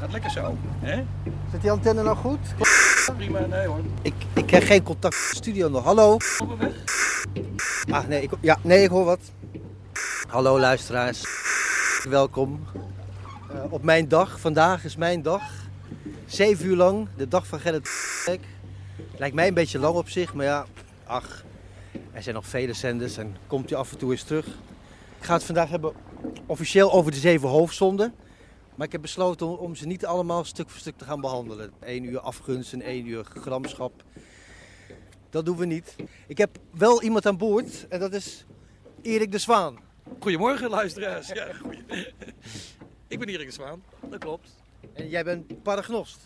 gaat lekker zo. Hè? Zit die antenne nou goed? Prima, nee hoor. Ik, ik krijg geen contact met de studio nog. Hallo? weg? Ah, nee, ik, ja, nee, ik hoor wat. Hallo luisteraars. Welkom. Eh, op mijn dag. Vandaag is mijn dag. Zeven uur lang. De dag van Gerrit Lijkt mij een beetje lang op zich, maar ja, ach. Er zijn nog vele zenders en komt hij af en toe eens terug. Ik ga het vandaag hebben officieel over de zeven hoofdzonden. Maar ik heb besloten om ze niet allemaal stuk voor stuk te gaan behandelen. Eén uur afgunst en één uur gramschap. Dat doen we niet. Ik heb wel iemand aan boord en dat is Erik de Zwaan. Goedemorgen luisteraars. Ja, goeie... Ik ben Erik de Zwaan, dat klopt. En jij bent paragnost.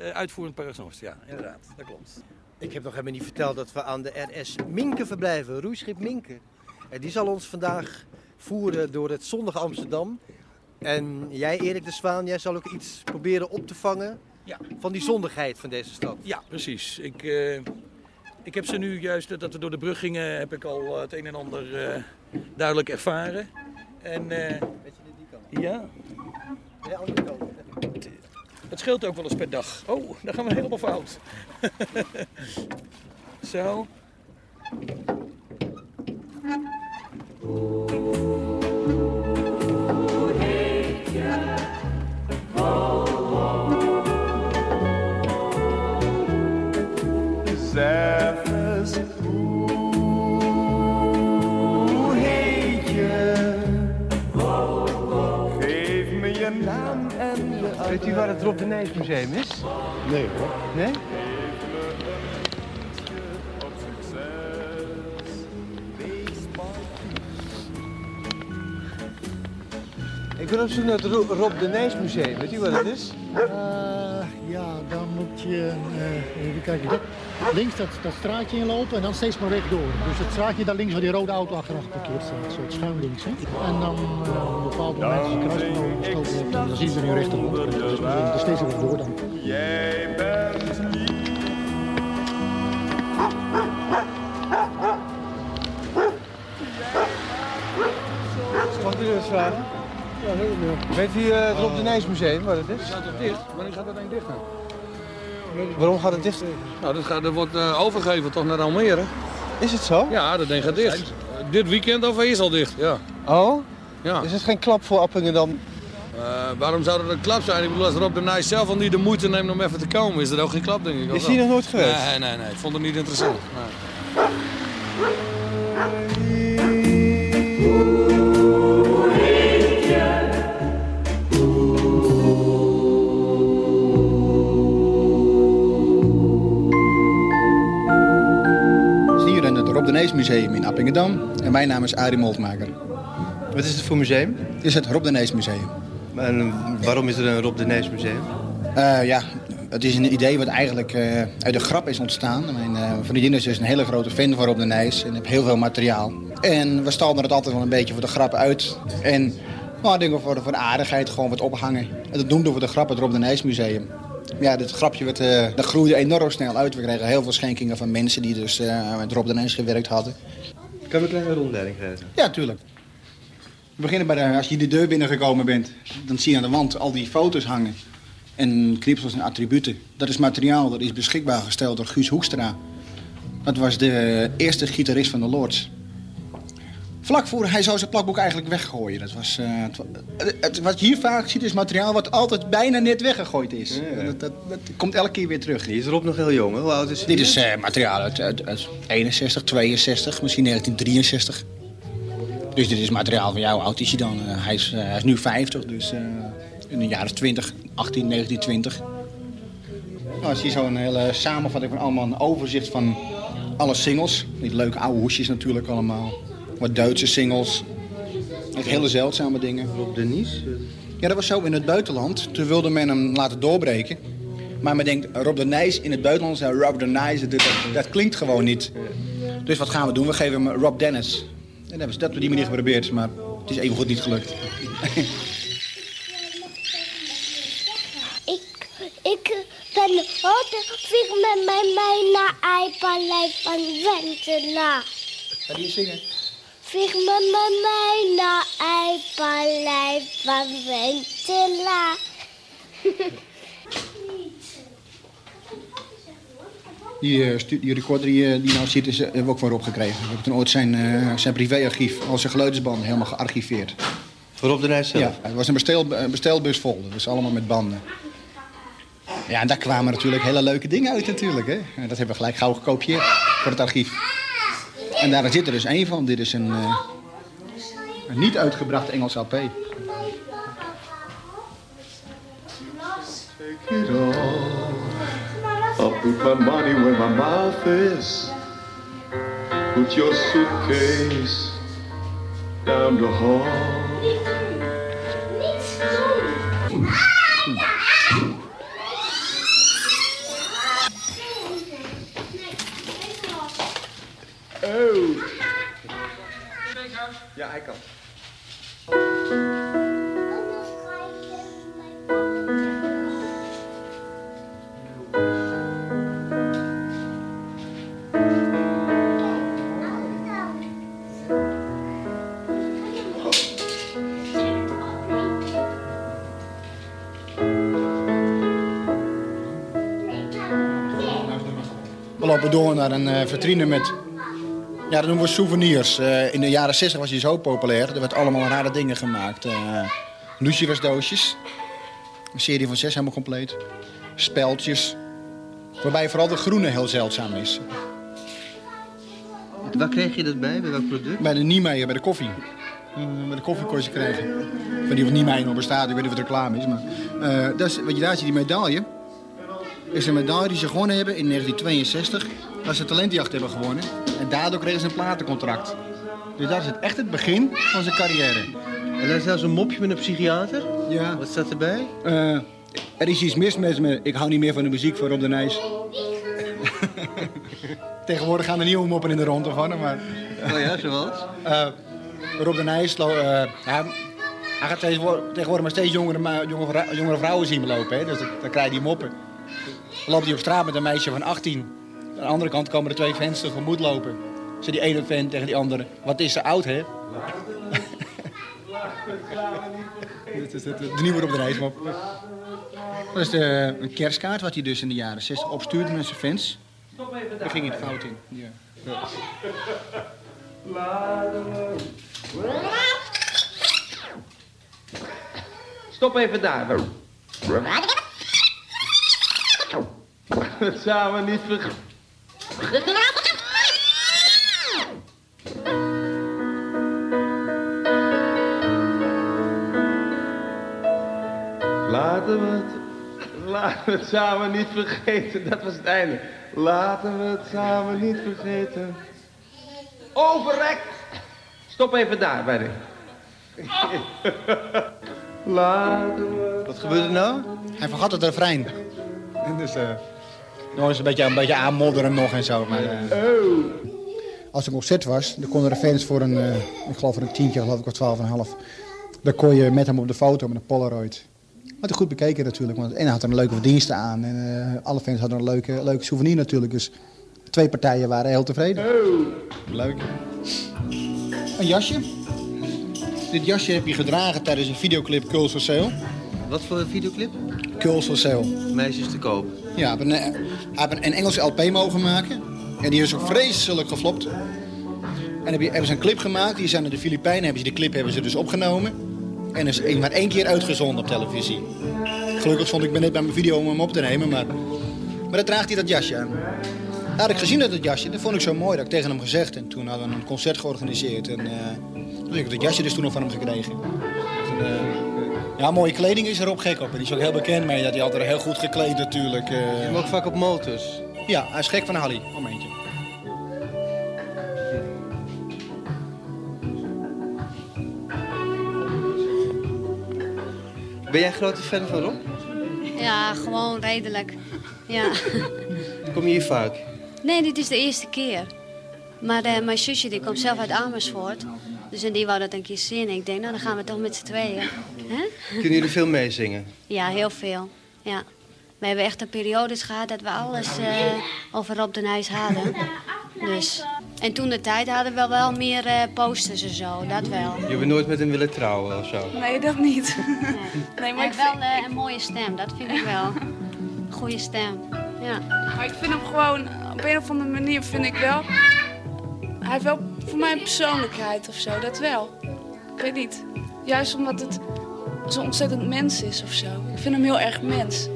Uh, uitvoerend paragnost, ja, inderdaad, dat klopt. Ik heb nog helemaal niet verteld dat we aan de RS Minken verblijven, roeischip Minken. En die zal ons vandaag voeren door het zonnige Amsterdam. En jij, Erik de Zwaan, jij zal ook iets proberen op te vangen ja. van die zondigheid van deze stad. Ja, precies. Ik, uh, ik heb ze nu juist, dat we door de brug gingen, heb ik al het een en ander uh, duidelijk ervaren. En, uh, Weet je die kant? Ja. Ja, andere kant. Het scheelt ook wel eens per dag. Oh, daar gaan we helemaal fout. Zo. Zephyrs, hoe heet je? Geef me je naam en je Weet u waar het Rob de Nijs Museum is? Nee hoor. Nee? op succes. Wees Ik ben op zoek naar het Ro- Rob de Nijs Museum. Weet u wat het is? Eh, ja, dan moet je, eh, even kijken, links dat, dat straatje inlopen en dan steeds maar rechtdoor. Dus het straatje daar links waar die rode auto achteraf geparkeerd staat, zo het schuin links. Hè? En dan eh, op een bepaald moment als je kruispunt overgestoken hebt, dan zie je er nu rechterop. Dus het is steeds rechtdoor dan. Jij bent lief. Mag ik u eens vragen? Weet u eh, het Rob de Nijs Museum waar het is? Gaat het dicht? Wanneer gaat dat ding dicht nou? Waarom gaat het dicht? Nou, dat, gaat, dat wordt eh, overgegeven toch naar Almere. Is het zo? Ja, dat ding gaat dicht. Dit weekend of is al dicht, ja. Oh? ja. Is het geen klap voor Appingedam? Eh, waarom zou dat een klap zijn? Ik bedoel, als Rob de Nijs zelf al niet de moeite neemt om even te komen, is dat ook geen klap, denk ik. Is hij nog nooit geweest? Nee, nee, nee. Ik vond het niet interessant. Nee. Museum in Appingedam en mijn naam is Arie Moltmaker. Wat is het voor museum? Is het Rob de Nees Museum. En waarom is er een Rob de Museum? Eh, ja, het is een idee wat eigenlijk eh, uit de grap is ontstaan. Mijn eh, vriendin is dus een hele grote fan van Rob de Nijs en heeft heel veel materiaal. En we stalden het altijd wel een beetje voor de grap uit. En nou, ik denk wel voor de, voor de aardigheid gewoon wat ophangen. En dat noemden we voor de grap het Rob de Nijs Museum. Ja, dit grapje werd, eh, dat groeide enorm snel uit. We kregen heel veel schenkingen van mensen die dus eh, met Rob de Nijs gewerkt hadden. Kan ik een kleine rondleiding geven? Ja, tuurlijk. We beginnen bij de, als je de deur binnengekomen bent, dan zie je aan de wand al die foto's hangen. En knipsels en attributen. Dat is materiaal dat is beschikbaar gesteld door Guus Hoekstra. Dat was de eerste gitarist van de Lords. Vlak voor hij zou zijn plakboek eigenlijk weggooien. Dat was, eh, het wa- het- wat je hier vaak ziet is materiaal wat altijd bijna net weggegooid is. Ja. Dat, dat, dat komt elke keer weer terug. Die is Rob nog heel jong. hè? Hoe oud is hij? Dit is eh, materiaal uit, uit, uit 61, 62, misschien 1963. Dus dit is materiaal van jou. Hoe oud is hij dan? Eh, hij, is, eh, hij is nu 50, dus eh, in de jaren 20, 18, 19, 20. Nou, zie je zo'n hele samenvatting van allemaal een overzicht van alle singles. Die leuke oude hoesjes natuurlijk allemaal. Wat Duitse singles. Echt hele zeldzame dingen. Rob de Nies? Ja, dat was zo in het buitenland. Toen wilde men hem laten doorbreken. Maar men denkt, Rob de Nijs in het buitenland, zei Rob de Nijs, dat, dat, dat klinkt gewoon niet. Dus wat gaan we doen? We geven hem Rob Dennis. En dat hebben ze dat op die manier geprobeerd, maar het is even goed niet gelukt. Ik, ik ben altijd vlieg met mij mee naar Eipaleis van Wentela. Ga die zingen? Vlieg met mij naar Eipaleis van Wentela. Die, stu- die recorder die, eh, die nou zit, is, eh, hebben we ook van Rob gekregen. We hebben toen ooit zijn, eh, zijn privéarchief, al zijn geluidsbanden, helemaal gearchiveerd. Rob de Nijs zelf? Ja, het was een bestel, bestelbus vol, dus allemaal met banden. Ja, en daar kwamen natuurlijk hele leuke dingen uit natuurlijk. Hè? En dat hebben we gelijk gauw gekopieerd voor het archief. En daar zit er dus één van. Dit is een, eh, een niet uitgebrachte Engels LP. Take it all. I'll put my money where my mouth is. Put your suitcase down the hall. Ja, hij kan. We lopen door naar een eh vitrine met... Ja, dat noemen we souvenirs. Eh, in de jaren 60 was hij zo populair. Er werd allemaal rare dingen gemaakt. Eh lucifersdoosjes. Een serie van zes helemaal compleet. Speldjes. Waarbij vooral de groene heel zeldzaam is. Waar kreeg je dat bij? Bij welk product? Bij de Niemeyer, bij de koffie. Eh, bij de koffie kon je ze krijgen. Ik weet niet of Niemeyer nog bestaat, ik weet niet of het reclame is. Maar, eh, dat is, wat je daar ziet, die medaille. Is een medaille die ze gewonnen hebben in 1962. Dat ze talentjacht hebben gewonnen. En daardoor kregen ze een platencontract. Dus dat is het echt het begin van zijn carrière. En daar is zelfs een mopje met een psychiater. Ja. Wat staat erbij? Eh, er is iets mis met me. Ik hou niet meer van de muziek van Rob de Nijs. Tegenwoordig gaan er nieuwe moppen in de ronde van, maar... Oh ja, zoals? Eh, Rob de Nijs, eh, hij, hij gaat tegenwoordig, maar steeds jongere, jongere, jongere vrouwen zien lopen. Hè? Dus dan, dan krijg je die moppen. Dan loopt hij op straat met een meisje van 18. Aan de andere kant komen er twee fans tegemoet lopen. Ze die ene fan tegen die andere. Wat is ze oud, hè? Dit is het, de nieuwe Rob de Nijs mop. Dat is de, een kerstkaart wat hij dus in de jaren 60 opstuurde met zijn fans. Daar ging de fout in. Ja. Stop even daar. Dat we niet vergeten. Laten we het, laten we het samen niet vergeten. Dat was het einde. Laten we het samen niet vergeten. Overrekt. Stop even daar bij de. Laten we. Wat gebeurt er nou? Hij vergat het refrein. En dus, eh nog eens een beetje, een beetje aanmodderen nog en zo. Maar, eh, Als er een concert was, dan konden de fans voor een, eh, ik geloof voor een tientje, geloof ik, of twaalf en een half. Dan kon je met hem op de foto met een Polaroid. Had hij goed bekeken natuurlijk, want en hij had er een leuke verdienste aan. En eh, alle fans hadden een leuke, leuke souvenir natuurlijk. Dus twee partijen waren heel tevreden. Leuk. Een jasje. Dit jasje heb je gedragen tijdens een videoclip Curls for Sale. Wat voor een videoclip? Curls for Sale. Meisjes te koop. Ja, een, hij heeft een, een Engelse LP mogen maken. En die is ook vreselijk geflopt. En heb je, hebben ze een clip gemaakt. Die zijn naar de Filipijnen. Hebben ze die clip hebben ze dus opgenomen. En is maar één keer uitgezonden op televisie. Gelukkig stond ik ben net bij mijn video om hem op te nemen. Maar, maar dan draagt hij dat jasje aan. Had ik gezien dat het jasje. Dat vond ik zo mooi. Dat ik tegen hem gezegd. En toen hadden we een concert georganiseerd. En eh, toen heb ik dat jasje dus toen nog van hem gekregen. Dus, eh, ja, mooie kleding is erop gek op. En die is ook heel bekend mee. Dat hij altijd heel goed gekleed natuurlijk. eh. Je mag vaak op motors. Ja, hij is gek van Hallie. Momentje. Ben jij een grote fan van Rob? Ja, gewoon redelijk. Ja. Kom je hier vaak? Nee, dit is de eerste keer. Maar eh, mijn zusje die komt zelf uit Amersfoort. Dus en die wou dat een keer zien. Ik denk, nou dan gaan we toch met z'n tweeën. Hè? Kunnen jullie veel meezingen? Ja, heel veel. Ja. We hebben echt een periodes gehad dat we alles eh, over Rob de Nijs hadden. Dus En toen de tijd hadden we wel meer eh, posters en zo, dat wel. Je bent nooit met hem willen trouwen of zo? Nee, dat niet. Nee, maar ik wel eh, een mooie stem, dat vind ik wel. Goeie stem, ja. Maar ik vind hem gewoon, op een of andere manier vind ik wel... Hij heeft wel voor mij een persoonlijkheid of zo, dat wel. Ik weet niet. Juist omdat het zo ontzettend mens is of zo. Ik vind hem heel erg mens.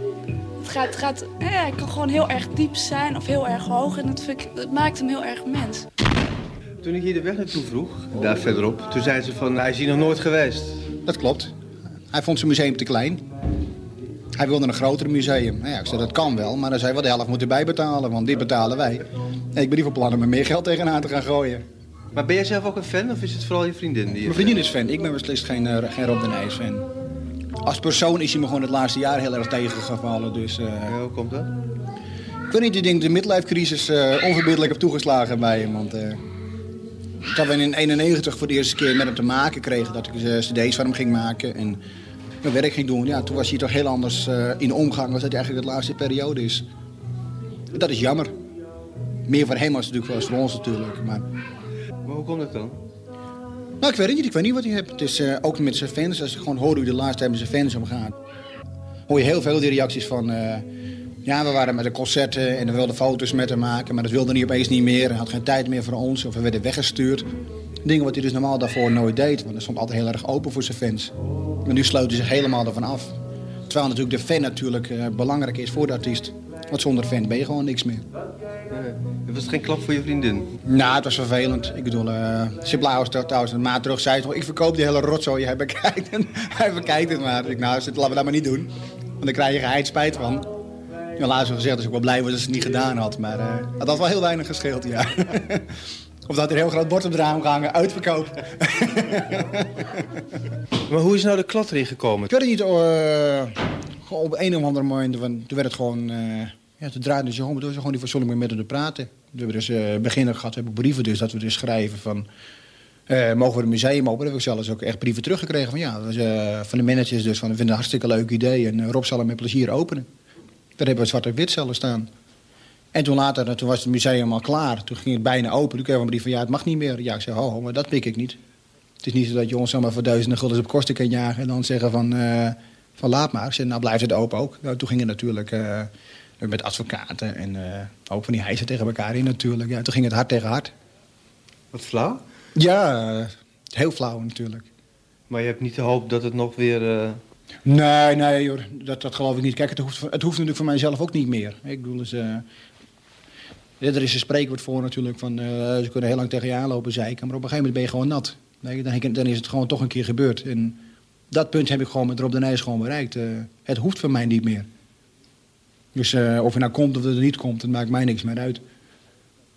Het gaat, het gaat, ja, hij kan gewoon heel erg diep zijn of heel erg hoog. En dat, vind ik, dat maakt hem heel erg mens. Toen ik hier de weg naartoe vroeg, daar verderop, toen zei ze van hij is hier nog nooit geweest. Dat klopt. Hij vond zijn museum te klein. Hij wilde een groter museum. Nou ja, ik zei, dat kan wel, maar dan zei we de helft moeten bijbetalen, want dit betalen wij. Ik ben niet van plan om er meer geld tegenaan te gaan gooien. Maar ben jij zelf ook een fan of is het vooral je vriendin die je Mijn vriendin is fan, ik ben beslist geen, eh, geen Rob de Nijs fan. Als persoon is hij me gewoon het laatste jaar heel erg tegengevallen, dus... eh, hoe komt dat? Ik weet niet, ik denk de midlife crisis eh, onverbiddelijk heb toegeslagen bij hem, want... dat we in 91 voor de eerste keer met hem te maken kregen, dat ik cd's van hem ging maken en mijn werk ging doen. Ja, toen was hij toch heel anders in omgang als dat eigenlijk de laatste periode is. Dat is jammer. Meer voor hem als natuurlijk voor ons natuurlijk. Maar, Maar hoe komt dat dan? nou, ik weet het niet. Ik weet niet wat hij heeft. Het is eh, ook met zijn fans. Als ik gewoon hoor hoe de laatste tijd met zijn fans omgaat. Hoor je heel veel die reacties van... eh, ja, we waren met de concerten en we wilden foto's met hem maken. Maar dat wilde hij opeens niet meer. Hij had geen tijd meer voor ons. Of we werden weggestuurd. Dingen wat hij dus normaal daarvoor nooit deed. Want hij stond altijd heel erg open voor zijn fans. Maar nu sloot hij zich helemaal ervan af. Terwijl natuurlijk de fan natuurlijk eh, belangrijk is voor de artiest. Want zonder fan ben je gewoon niks meer. Was het geen klap voor je vriendin? Nou, het was vervelend. Ik bedoel, uh, Siblauw trouwens een maand terug zei toch... ik verkoop die hele rotzooi, hij bekijkt, het, hij bekijkt het maar. Ik nou, laten we dat maar niet doen. Want dan krijg je geheid spijt van. Ja, laatst gezegd, dus ik wel blij was dat ze het niet gedaan had. Maar uh, dat had wel heel weinig gescheeld, ja. of dat er een heel groot bord op het raam gehangen, uitverkoop. Maar hoe is nou de klad erin gekomen? Ik weet het niet, uh, op een of andere moment, toen werd het gewoon... Uh, ja, toen draaide ze gewoon, toen ze gewoon die verzoening meer met te praten. We hebben dus uh, beginnen gehad, we hebben brieven dus, dat we dus schrijven van... Uh, mogen we het museum open? heb ik zelfs ook echt brieven teruggekregen van ja, uh, van de managers dus van we vinden een hartstikke leuk idee en Rob zal hem met plezier openen. Daar hebben we zwart op wit zelfs staan. En toen later, toen was het museum al klaar. Toen ging het bijna open. Toen kreeg ik een brief van ja, het mag niet meer. Ja, ik zei, oh, maar dat pik ik niet. Het is niet zo dat je ons zomaar voor duizenden guldens op kosten kan jagen en dan zeggen van, van laat maar. Ik nou blijft het open ook. Nou, toen ging het natuurlijk met advocaten en uh, ook van die hijsen tegen elkaar in natuurlijk. Ja, toen ging het hard tegen hard. Wat flauw? Ja, heel flauw natuurlijk. Maar je hebt niet de hoop dat het nog weer... Uh... Nee, nee, joh, dat, dat geloof ik niet. Kijk, het hoeft, het hoeft natuurlijk voor mijzelf ook niet meer. Ik bedoel, dus, uh, er is een spreekwoord voor natuurlijk van... Uh, ze kunnen heel lang tegen je aanlopen zeiken, maar op een gegeven moment ben je gewoon nat. Nee, dan, dan, is het gewoon toch een keer gebeurd. En dat punt heb ik gewoon met Rob de Nijs gewoon bereikt. het hoeft voor mij niet meer. Dus of je nou komt of er niet komt, dat maakt mij niks meer uit.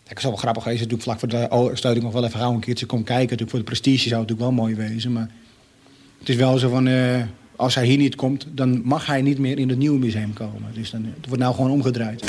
Het is wel grappig geweest, natuurlijk vlak voor de sluiting nog wel even gauw een keertje komen kijken. Natuurlijk voor de prestige zou het natuurlijk wel mooi wezen. Maar het is wel zo van, uh, als hij hier niet komt, dan mag hij niet meer in het nieuwe museum komen. Dus dan, het wordt nou gewoon omgedraaid.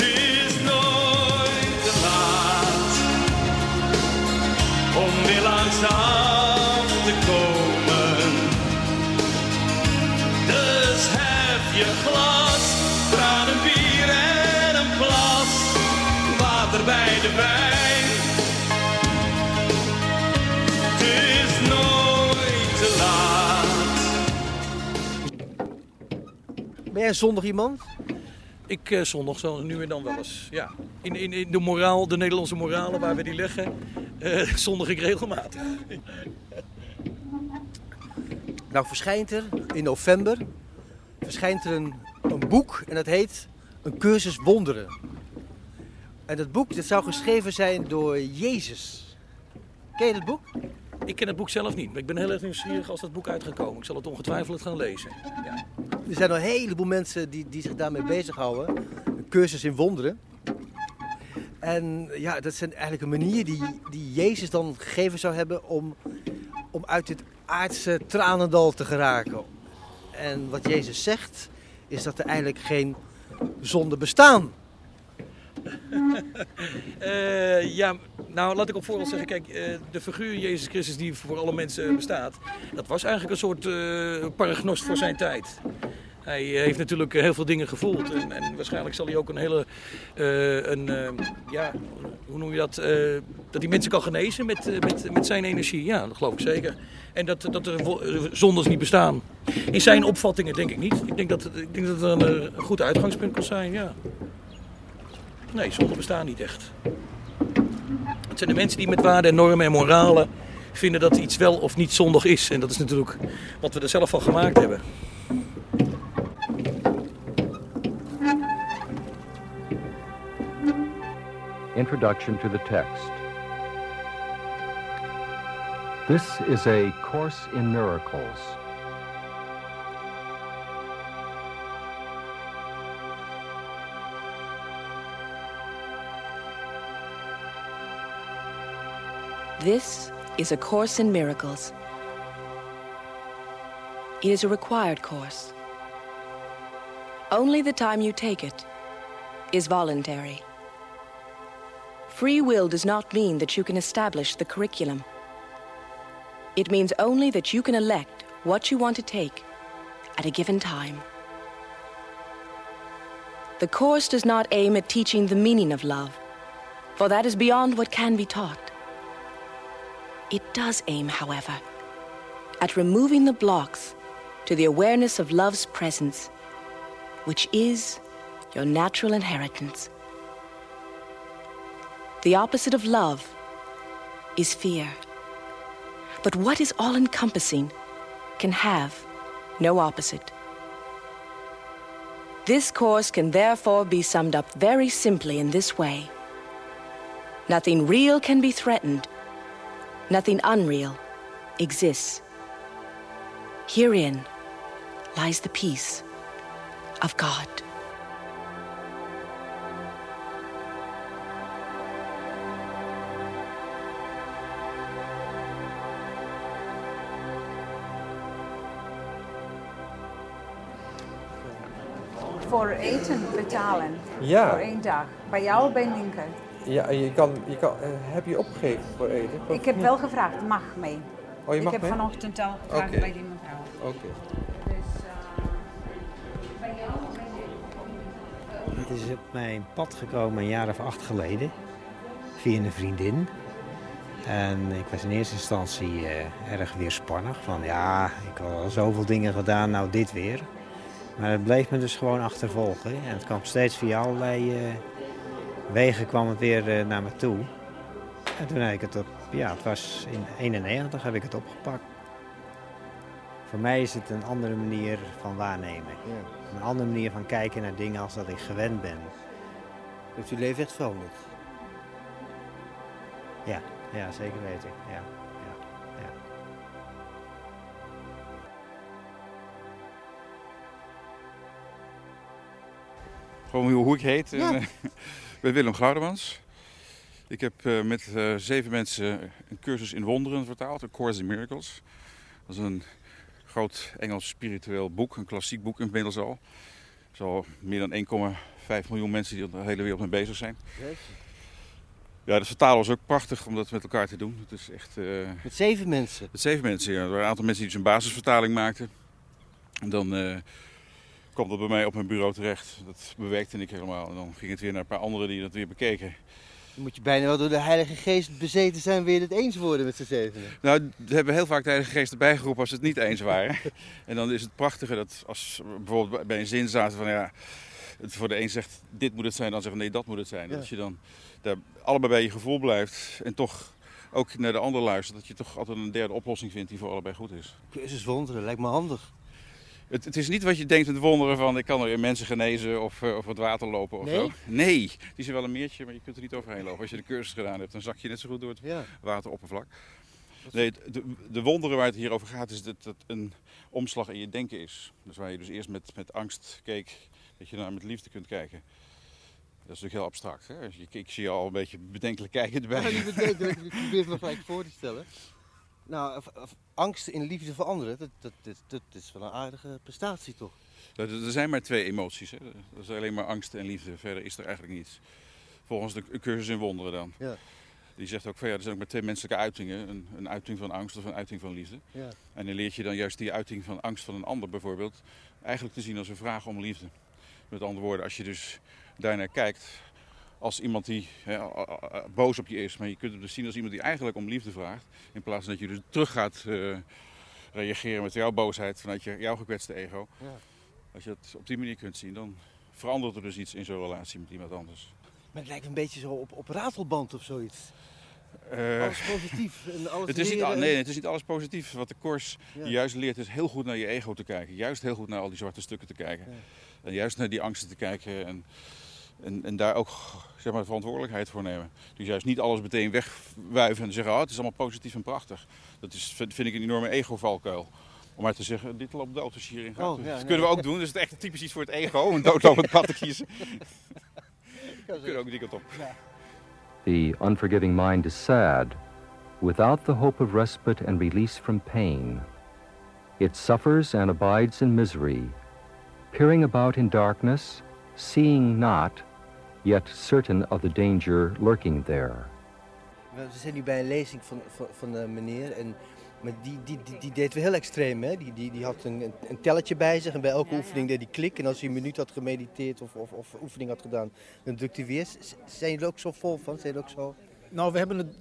Ben jij zondag iemand? Ik uh, zondag zo nu en dan wel eens. Ja. In, in, in de moraal, de Nederlandse moralen waar we die leggen, uh, zondag ik regelmatig. nou verschijnt er in november verschijnt er een, een boek en dat heet Een cursus wonderen. En dat boek dat zou geschreven zijn door Jezus. Ken je dat boek? Ik ken het boek zelf niet, maar ik ben heel erg nieuwsgierig als dat boek uitgekomen. Ik zal het ongetwijfeld gaan lezen. Ja. Er zijn al een heleboel mensen die, die zich daarmee bezighouden. Een cursus in wonderen. En ja, dat is eigenlijk een manier die, die Jezus dan gegeven zou hebben om, om uit dit aardse tranendal te geraken. En wat Jezus zegt, is dat er eigenlijk geen zonde bestaan. Uh, ja, nou laat ik op voorhand zeggen, kijk, uh, de figuur Jezus Christus die voor alle mensen bestaat, dat was eigenlijk een soort paragnost voor zijn tijd. Hij eh, heeft natuurlijk heel veel dingen gevoeld. En, en waarschijnlijk zal hij ook een hele. eh, een, eh, ja, hoe noem je dat? eh, dat hij mensen kan genezen met, eh, met, met zijn energie. Ja, dat geloof ik zeker. En dat, dat er eh, zondes niet bestaan. In zijn opvattingen denk ik niet. Ik denk dat, ik denk dat het een, eh, een goed uitgangspunt kan zijn, ja. Nee, zonden bestaan niet echt. Het zijn de mensen die met waarden en normen en moralen vinden dat iets wel of niet zondig is. En dat is natuurlijk wat we er zelf van gemaakt hebben. Introduction to the text. This is a Course in Miracles. This is A Course in Miracles. It is a required course. Only the time you take it is voluntary. Free will does not mean that you can establish the curriculum. It means only that you can elect what you want to take at a given time. The course does not aim at teaching the meaning of love, for that is beyond what can be taught. It does aim, however, at removing the blocks to the awareness of love's presence, which is your natural inheritance. The opposite of love is fear. But what is all encompassing can have no opposite. This course can therefore be summed up very simply in this way Nothing real can be threatened, nothing unreal exists. Herein lies the peace of God. Voor eten betalen. Ja. Voor één dag. Bij jou bij Linker. Ja, je kan, je kan, eh, heb je opgegeven voor eten? Ik heb wel gevraagd, mag mee. Oh, je mag ik heb mee? vanochtend al gevraagd bij die mevrouw. Oké. Dus uh, bij jou ben je... Het is op mijn pad gekomen een jaar of acht geleden. Via een vriendin. En ik was in eerste instantie eh, erg weerspannig. Van ja, ik had al zoveel dingen gedaan, nou dit weer. Maar het bleef me dus gewoon achtervolgen. En het kwam steeds via allerlei eh, wegen kwam het weer eh, naar me toe. En toen heb ik het op, ja, het was in 91 heb ik het opgepakt. Voor mij is het een andere manier van waarnemen. Een andere manier van kijken naar dingen als dat ik gewend ben. Heeft uw leven echt veranderd? Ja, ja zeker weten. Ja, ja, ja. Gewoon hoe ik heet. Ja. Eh, Ben Willem Goudemans. Ik heb eh, met eh, zeven mensen een cursus in wonderen vertaald, een Course in Miracles. Dat is een groot Engels spiritueel boek, een klassiek boek inmiddels al. Er zijn al meer dan 1,5 miljoen mensen die op de hele wereld mee bezig zijn. Ja, dat vertalen was ook prachtig om dat met elkaar te doen. Het is echt, eh, Met zeven mensen? met zeven mensen, ja. Er waren een aantal mensen die dus een basisvertaling maakten. En dan kwam dat bij mij op mijn bureau terecht. Dat bewerkte ik helemaal. En dan ging het weer naar een paar anderen die dat weer bekeken. Dan moet je bijna wel door de Heilige Geest bezeten zijn, weer het eens worden met z'n zevenen. Nou, we hebben heel vaak de Heilige Geest erbij geroepen als ze het niet eens waren. en dan is het prachtige dat als we bijvoorbeeld bij een zin zaten van ja, het voor de een zegt dit moet het zijn, dan zeggen nee dat moet het zijn. Ja. Dat je dan daar allebei bij je gevoel blijft en toch ook naar de ander luistert. Dat je toch altijd een derde oplossing vindt die voor allebei goed is. Cursus wonderen, lijkt me handig. Het, het is niet wat je denkt met wonderen van ik kan er mensen genezen of, eh, of wat water lopen of Nee? zo. Nee, die is wel een meertje, maar je kunt er niet overheen lopen. Als je de cursus gedaan hebt, dan zak je net zo goed door het Ja. wateroppervlak. Nee, het- de, de wonderen waar het hier over gaat is dat het een omslag in je denken is. Dus waar je dus eerst met, met angst keek, dat je nou met liefde kunt kijken. Dat is natuurlijk heel abstract. Hè? Ik zie je al een beetje bedenkelijk kijken erbij. Ja, niet bedenkelijk, ik probeer het me gelijk voor te stellen. Nou, angst in liefde voor anderen, dat, dat, dat, dat is wel een aardige prestatie toch? Er, er zijn maar twee emoties. Hè? Dat is alleen maar angst en liefde. Verder is er eigenlijk niets. Volgens de cursus in wonderen dan. Ja. Die zegt ook van ja, er zijn ook maar twee menselijke uitingen. Een, een uiting van angst of een uiting van liefde. Ja. En dan leert je dan juist die uiting van angst van een ander bijvoorbeeld eigenlijk te zien als een vraag om liefde. Met andere woorden, als je dus daarnaar kijkt als iemand die boos op je is, maar je kunt hem dus zien als iemand die eigenlijk om liefde vraagt. In plaats van dat je dus terug gaat eh, reageren met jouw boosheid vanuit je, jouw gekwetste ego. Ja. Als je het op die manier kunt zien, dan verandert er dus iets in zo'n relatie met iemand anders. Maar het lijkt een beetje zo op, op ratelband of zoiets. Eh, alles positief en alles het is niet, nee, het is niet alles positief. Wat de koers Ja. je juist leert is heel goed naar je ego te kijken. Juist heel goed naar al die zwarte stukken te kijken. En juist naar die angsten te kijken. En, en, en daar ook zeg maar, verantwoordelijkheid voor nemen. Dus juist niet alles meteen wegwuiven en zeggen... Oh, het is allemaal positief en prachtig. Dat is, vind, ik een enorme ego-valkuil. Om maar te zeggen, dit loopt dood als je hierin gaat. Oh, ja, dat kunnen we ook doen. Dus het is echt typisch iets voor het ego. Om een doodlopend pad te kiezen. we kunnen ook die kant op. The unforgiving mind is sad, without the hope of respite and release from pain. It suffers and abides in misery, peering about in darkness, seeing not, yet certain of the danger lurking there. We zijn nu bij een lezing van, van, van een meneer. En, maar die, die, die, die deed wel heel extreem. Hè? Die, die, die had een, een, telletje bij zich. En bij elke oefening deed hij klik. En als hij een minuut had gemediteerd of, of, of oefening had gedaan, dan drukte hij weer. Zijn jullie er ook zo vol van? Zijn ook zo... Nou, we hebben het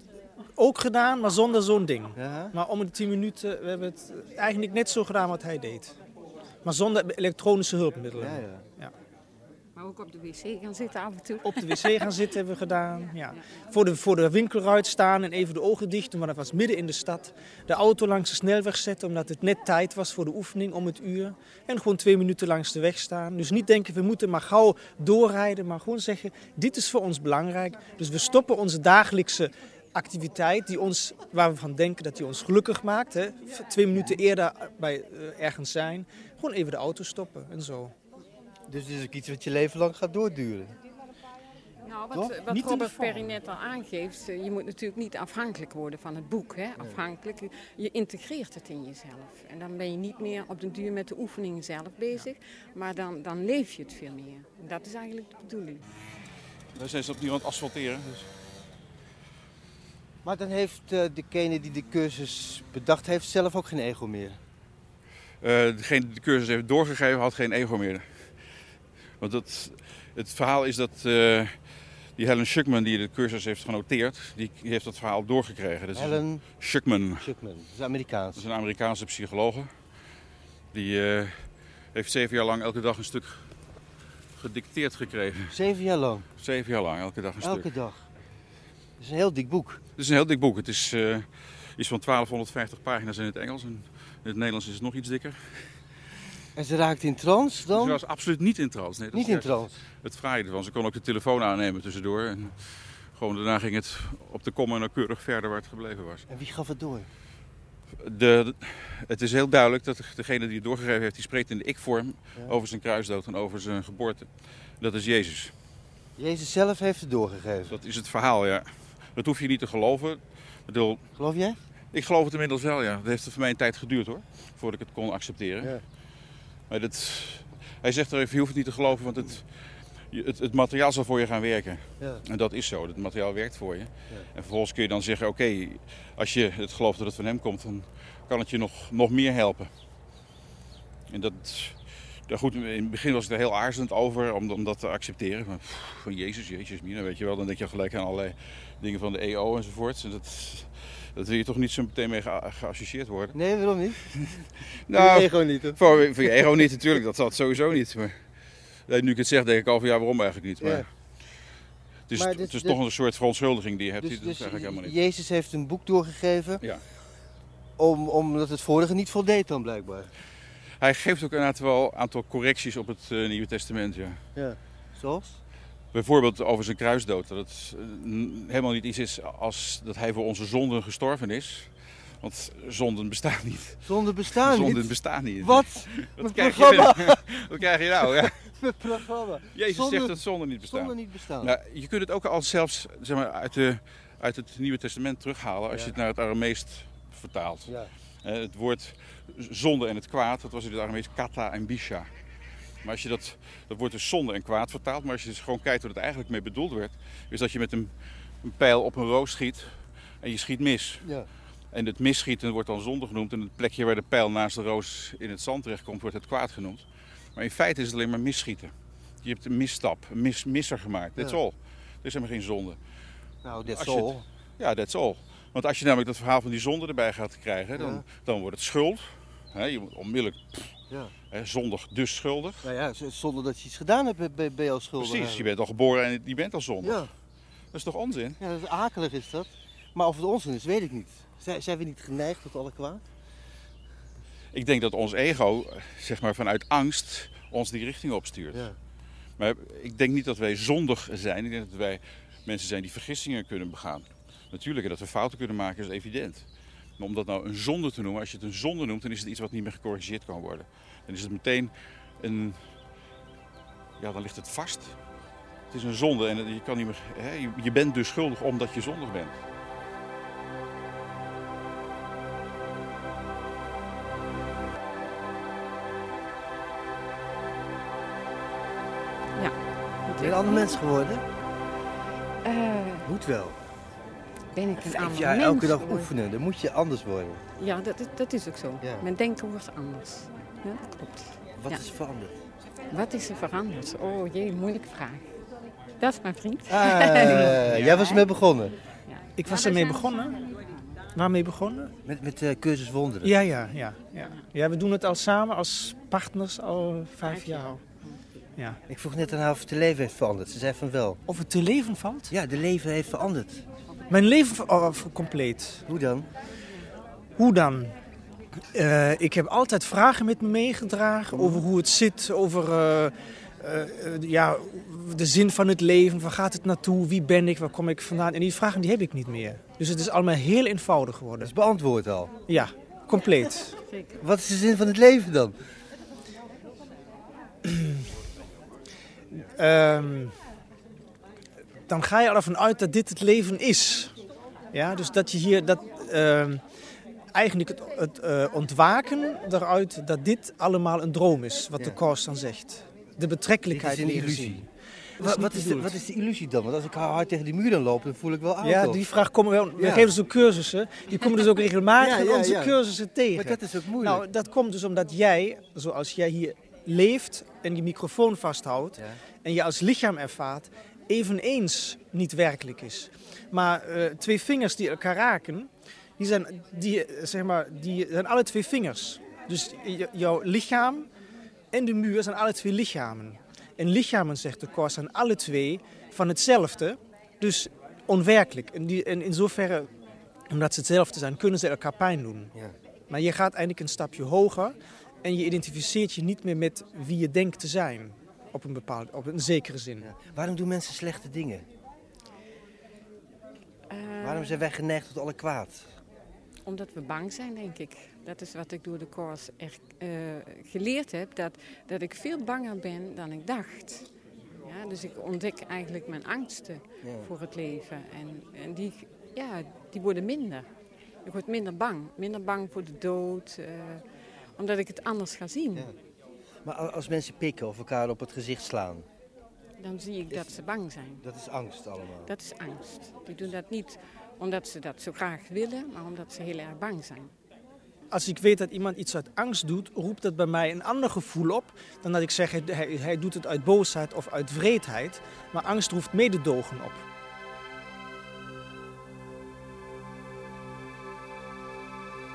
ook gedaan, maar zonder zo'n ding. Ja. Maar om de 10 minuten, we hebben het eigenlijk net zo gedaan wat hij deed. Maar zonder elektronische hulpmiddelen. Ja, ja. Maar ook op de wc gaan zitten af en toe. Op de wc gaan zitten hebben we gedaan. Ja. Voor, de, voor de winkelruit staan en even de ogen dicht doen, maar dat was midden in de stad. De auto langs de snelweg zetten, omdat het net tijd was voor de oefening om het uur. En gewoon twee minuten langs de weg staan. Dus niet denken, we moeten maar gauw doorrijden, maar gewoon zeggen, dit is voor ons belangrijk. Dus we stoppen onze dagelijkse activiteit die ons, waar we van denken dat die ons gelukkig maakt. Hè. Twee minuten eerder bij eh, ergens zijn. Gewoon even de auto stoppen en zo. Dus het is ook iets wat je leven lang gaat doorduren. Nou, wat, wat Robert. Perry net al aangeeft, eh, je moet natuurlijk niet afhankelijk worden van het boek. Hè? Afhankelijk, je integreert het in jezelf. En dan ben je niet meer op den duur met de oefeningen zelf bezig, maar dan, dan leef je het veel meer. En dat is eigenlijk de bedoeling. Wij zijn ze opnieuw aan het asfalteren. Dus. Maar dan heeft eh, degene die de cursus bedacht heeft zelf ook geen ego meer. Eh, degene die de cursus heeft doorgegeven had geen ego meer. Want het, het verhaal is dat eh, die Helen Schuckman die de cursus heeft genoteerd, die heeft dat verhaal doorgekregen. Dat Helen Schuckman. Schuckman, dat is Amerikaans. Dat is een Amerikaanse psychologe. Die eh, heeft zeven jaar lang elke dag een stuk gedicteerd gekregen. Zeven jaar lang? Zeven jaar lang, elke dag een Elke stuk. dag. Dat is een heel dik boek. Het is een heel dik boek. Het is eh, iets van 1250 pagina's in het Engels. En in het Nederlands is het nog iets dikker. En ze raakt in trance dan? Ze was absoluut niet in trance. Nee, dat Niet in trance? Het fraaie ervan. Ze kon ook de telefoon aannemen tussendoor. En gewoon daarna ging het op de kom en nauwkeurig verder waar het gebleven was. En wie gaf het door? De, het is heel duidelijk dat degene die het doorgegeven heeft, die spreekt in de ik-vorm Ja. over zijn kruisdood en over zijn geboorte. Dat is Jezus. Jezus zelf heeft het doorgegeven. Dat is het verhaal, ja. Dat hoef je niet te geloven. Ik bedoel, Geloof jij? Ik geloof het inmiddels wel, ja. Dat heeft voor mij een tijd geduurd hoor, voordat ik het kon accepteren. Ja. Maar dat, hij zegt er even, je hoeft het niet te geloven, want het, het, het materiaal zal voor je gaan werken. Ja. En dat is zo, het materiaal werkt voor je. En vervolgens kun je dan zeggen, oké, als je het gelooft dat het van hem komt, dan kan het je nog, nog meer helpen. En dat, ja, goed, in het begin was ik er heel aarzelend over om, om dat te accepteren. Pff, van Jezus, Jezus, Mina, weet je wel. Dan denk je gelijk aan allerlei dingen van de EO enzovoort. En dat, dat wil je toch niet zo meteen mee ge- geassocieerd worden. Nee, waarom niet? Nou, Voor je ego niet, hoor. Voor, voor je ego niet natuurlijk, dat zal het sowieso niet. Maar, nu ik het zeg, denk ik al van ja, waarom eigenlijk niet? Maar, Ja. Het is, Maar het is dit- toch een soort verontschuldiging die je hebt. Dus, dat dus eigenlijk helemaal niet. Jezus heeft een boek doorgegeven. Ja. Om, omdat het vorige niet voldeed dan blijkbaar. Hij geeft ook een aantal, aantal correcties op het eh, Nieuwe Testament. Ja. Ja. Zoals? Bijvoorbeeld over zijn kruisdood. Dat het eh, helemaal niet iets is als dat hij voor onze zonden gestorven is. Want zonden bestaan niet. Zonden bestaan niet? Zonden bestaan niet. Wat? Wat krijg, je, wat krijg je nou? Ja. Programma. Jezus Zonden- zegt dat zonden niet bestaan. zonden niet bestaan. Nou, je kunt het ook al zelfs zeg maar, uit, de, uit het Nieuwe Testament terughalen als Ja. je het naar het Arameest vertaalt. Ja. Eh, het woord zonde en het kwaad, dat was in het Aramees kata en bisha. Maar als je dat, dat wordt dus zonde en kwaad vertaald, maar als je dus gewoon kijkt wat het eigenlijk mee bedoeld werd, is dat je met een een pijl op een roos schiet en je schiet mis. Ja. En het misschieten wordt dan zonde genoemd. En het plekje waar de pijl naast de roos in het zand terechtkomt, wordt het kwaad genoemd. Maar in feite is het alleen maar misschieten. Je hebt een misstap, een mis, misser gemaakt. That's Ja. all. Er is helemaal geen zonde. Nou, that's je het- all. ja, that's all. Want als je namelijk dat verhaal van die zonde erbij gaat krijgen, dan, Ja. dan wordt het schuld. Je moet onmiddellijk pff, Ja. zondig, dus schuldig. Nou ja, zonder dat je iets gedaan hebt, ben- je al schuldig. Precies, je bent al geboren en je bent al zondig. Ja. Dat is toch onzin? Ja, dat is akelig is dat. Maar of het onzin is, weet ik niet. Zijn, zijn we niet geneigd tot alle kwaad? Ik denk dat ons ego, zeg maar vanuit angst, ons die richting opstuurt. Ja. Maar ik denk niet dat wij zondig zijn. Ik denk dat wij mensen zijn die vergissingen kunnen begaan. Natuurlijk, dat we fouten kunnen maken is evident. Maar om dat nou een zonde te noemen, als je het een zonde noemt, dan is het iets wat niet meer gecorrigeerd kan worden. Dan is het meteen een... Ja, dan ligt het vast. Het is een zonde en je kan niet meer... Hè, je- bent dus schuldig omdat je zondig bent. Ja. Ben je een ander mens geworden? Eh, Moet wel. Ben ik een Vijf ander jaar mens elke dag geworden? oefenen, dan moet je anders worden. Ja, dat, is- dat is ook zo. Ja. Mijn denken wordt anders. Ja, dat klopt. Wat Ja. is veranderd? Wat is er veranderd? Oh jee, moeilijke vraag. Dat is mijn vriend. Ah, jij was ermee begonnen. Ik was ermee begonnen. Waarmee begonnen? Met, met eh, cursus wonderen. Ja, ja, ja, ja. Ja, we doen het al samen als partners al vijf jaar. Ja. Ik vroeg net aan haar of het leven heeft veranderd. Ze zei van wel. Of het te leven valt? Ja, de leven heeft veranderd. Mijn leven oh, compleet. Hoe dan? Hoe dan? Eh, ik heb altijd vragen met me meegedragen over hoe het zit, over eh, eh, ja, de zin van het leven, waar gaat het naartoe, wie ben ik, waar kom ik vandaan. En die vragen die heb ik niet meer. Dus het is allemaal heel eenvoudig geworden. Dat is beantwoord al. Ja, compleet. Wat is de zin van het leven dan? Ehm, dan ga je ervan uit dat dit het leven is. Ja, dus dat je hier dat, ehm, eigenlijk het, het eh, ontwaken eruit dat dit allemaal een droom is, wat de Kous dan zegt. De betrekkelijkheid Dit is een illusie. Wa- Wat is, de, wat is de illusie dan? Want als ik hard tegen die muur dan loop, dan voel ik wel oud. Ja, die vraag komen we. We Ja. geven dus ook cursussen. Die komen dus ook regelmatig Ja, in onze cursussen tegen. Maar dat is ook moeilijk. Nou, dat komt dus omdat jij, zoals jij hier leeft en je microfoon vasthoudt en je als lichaam ervaart, eveneens niet werkelijk is. Maar eh, twee vingers die elkaar raken, die zijn, die, eh, zeg maar, die zijn alle twee vingers. Dus jouw lichaam en de muur zijn alle twee lichamen. En lichamen, zegt de Kors, zijn alle twee van hetzelfde, dus onwerkelijk. En, die, en in zoverre, omdat ze hetzelfde zijn, kunnen ze elkaar pijn doen. Ja. Maar je gaat eigenlijk een stapje hoger en je identificeert je niet meer met wie je denkt te zijn. Op een, bepaalde, op een zekere zin. Waarom doen mensen slechte dingen? Eh, Waarom zijn wij geneigd tot alle kwaad? Omdat we bang zijn, denk ik. Dat is wat ik door de course echt eh, geleerd heb. Dat, dat ik veel banger ben dan ik dacht. Ja, dus ik ontdek eigenlijk mijn angsten Ja. voor het leven. En, en die, ja, die worden minder. Ik word minder bang. Minder bang voor de dood. eh, omdat ik het anders ga zien. Maar als mensen pikken of elkaar op het gezicht slaan, Dan zie ik dat ze bang zijn. dat is angst allemaal. Dat is angst. Die doen dat niet omdat ze dat zo graag willen, maar omdat ze heel erg bang zijn. Als ik weet dat iemand iets uit angst doet, roept dat bij mij een ander gevoel op dan dat ik zeg hij, hij, hij doet het uit boosheid of uit wreedheid. Maar angst roept mededogen op.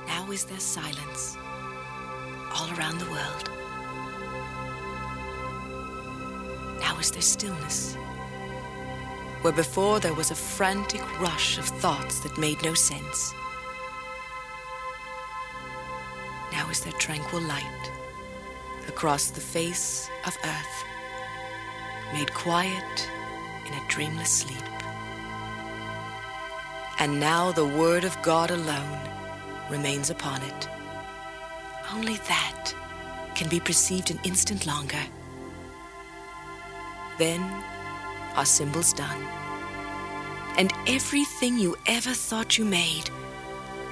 Now is there silence all around the world. Now is there stillness, where before there was a frantic rush of thoughts that made no sense. Now is there tranquil light across the face of earth, made quiet in a dreamless sleep. And now the word of God alone remains upon it. Only that can be perceived an instant longer. Then are symbols done. And everything you ever thought you made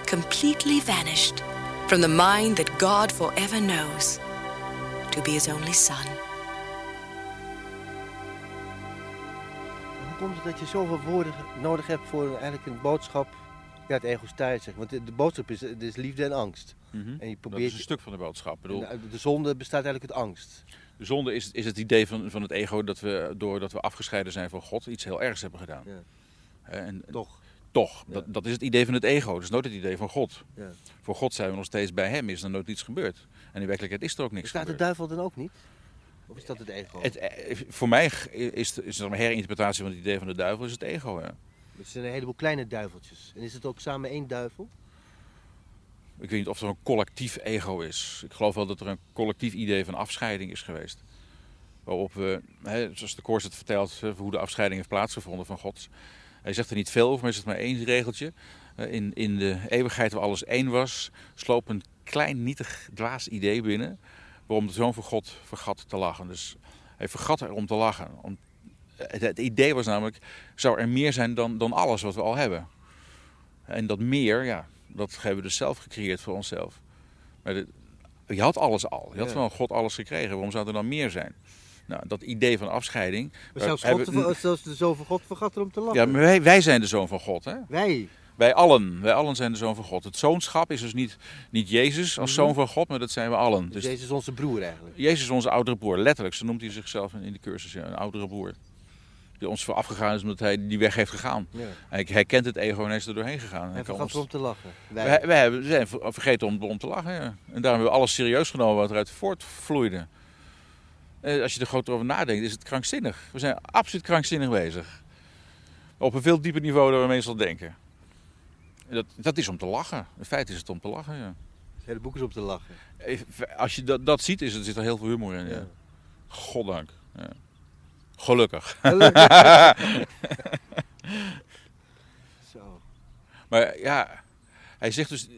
completely vanished from the mind that God forever knows to be his only son. komt het dat je zoveel woorden nodig hebt voor eigenlijk een boodschap? Ja, het ego stijgt zich. Want de, de boodschap is, is liefde en angst. Mhm. En je Dat probeert is een stuk van de boodschap. Ik bedoel, En, eh, De zonde bestaat eigenlijk uit angst. De zonde is, is het idee van, van het ego dat we, doordat we afgescheiden zijn van God, iets heel ergs hebben gedaan. Hè, En, toch. Toch, dat, dat is het idee van het ego. Dat is nooit het idee van God. Ja. Voor God zijn we nog steeds bij hem, is er nooit iets gebeurd. En in werkelijkheid is er ook niks Bestaat de gebeurd. duivel dan ook niet? Of is dat het ego? Het, eh, voor mij is, is er een herinterpretatie van het idee van de duivel, is het ego. Ja. Het zijn een heleboel kleine duiveltjes. En is het ook samen één duivel? Ik weet niet of er een collectief ego is. Ik geloof wel dat er een collectief idee van afscheiding is geweest. Waarop we, hè, zoals de koers het vertelt, hoe de afscheiding heeft plaatsgevonden van God. Hij zegt er niet veel over, maar hij zegt maar één regeltje. Eh, In, in de eeuwigheid waar alles één was, sloop een klein nietig dwaas idee binnen. Waarom de Zoon van God vergat te lachen. Dus hij vergat er om te lachen. Het, het idee was namelijk, zou er meer zijn dan, dan alles wat we al hebben. En dat meer, ja, dat hebben we dus zelf gecreëerd voor onszelf. Maar de- je had alles al. Je had van God alles gekregen. Waarom zou er dan meer zijn? Nou, dat idee van afscheiding. Maar zelfs, God, zelfs de zoon van God vergat erom te lachen. ja, maar wij, wij zijn de zoon van God. Hè? Wij? Wij allen. Wij allen zijn de zoon van God. Het zoonschap is dus niet, niet Jezus als Mhm. zoon van God, maar dat zijn we allen. Dus Jezus is onze broer eigenlijk. Jezus is onze oudere broer. Letterlijk, zo noemt hij zichzelf in in de cursus. Ja, een oudere broer. Die ons voor afgegaan is omdat hij die weg heeft gegaan. Ja. Hij, hij kent het ego en hij is er doorheen gegaan. Kan vergat ons- erom te lachen. Wij. wij, wij hebben, zijn ver- vergeten om, om te lachen. Ja. En daarom hebben we alles serieus genomen wat eruit voortvloeide. Eh, Als je er groot over nadenkt, is het krankzinnig. We zijn absoluut krankzinnig bezig. Op een veel dieper niveau dan we meestal denken. En Dat, dat is om te lachen. In feite is het om te lachen, ja. Het hele boek is om te lachen. Eh, Als je dat, dat ziet, is, er zit er heel veel humor in. Ja. Ja. Goddank. Ja. Gelukkig. Gelukkig. Zo. Maar ja, hij zegt dus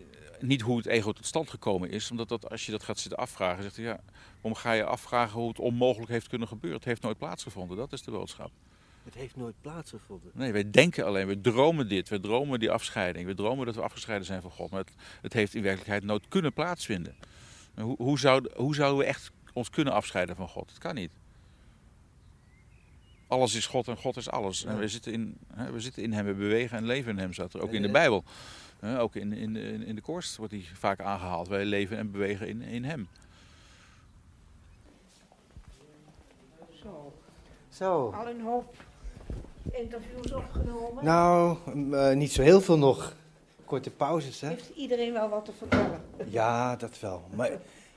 niet hoe het ego tot stand gekomen is. Omdat dat, als je dat gaat zitten afvragen, zegt hij ja, waarom ga je afvragen hoe het onmogelijk heeft kunnen gebeuren? Het heeft nooit plaatsgevonden, dat is de boodschap. Het heeft nooit plaatsgevonden. Nee, wij denken alleen, we dromen dit, we dromen die afscheiding. We dromen dat we afgescheiden zijn van God. Maar het, het heeft in werkelijkheid nooit kunnen plaatsvinden. En Hoe, hoe, zou, hoe zouden we echt ons kunnen afscheiden van God? Dat kan niet. Alles is God en God is alles. En we zitten, in, hè, we zitten in hem, we bewegen en leven in hem, staat er ook in de Bijbel. Hè, Ook in, in, in in de korst wordt die vaak aangehaald. Wij leven en bewegen in, in hem. Zo. Zo. Al een hoop interviews opgenomen. Nou, eh, niet zo heel veel nog. Korte pauzes, hè? Heeft iedereen wel wat te vertellen? Ja, dat wel. Maar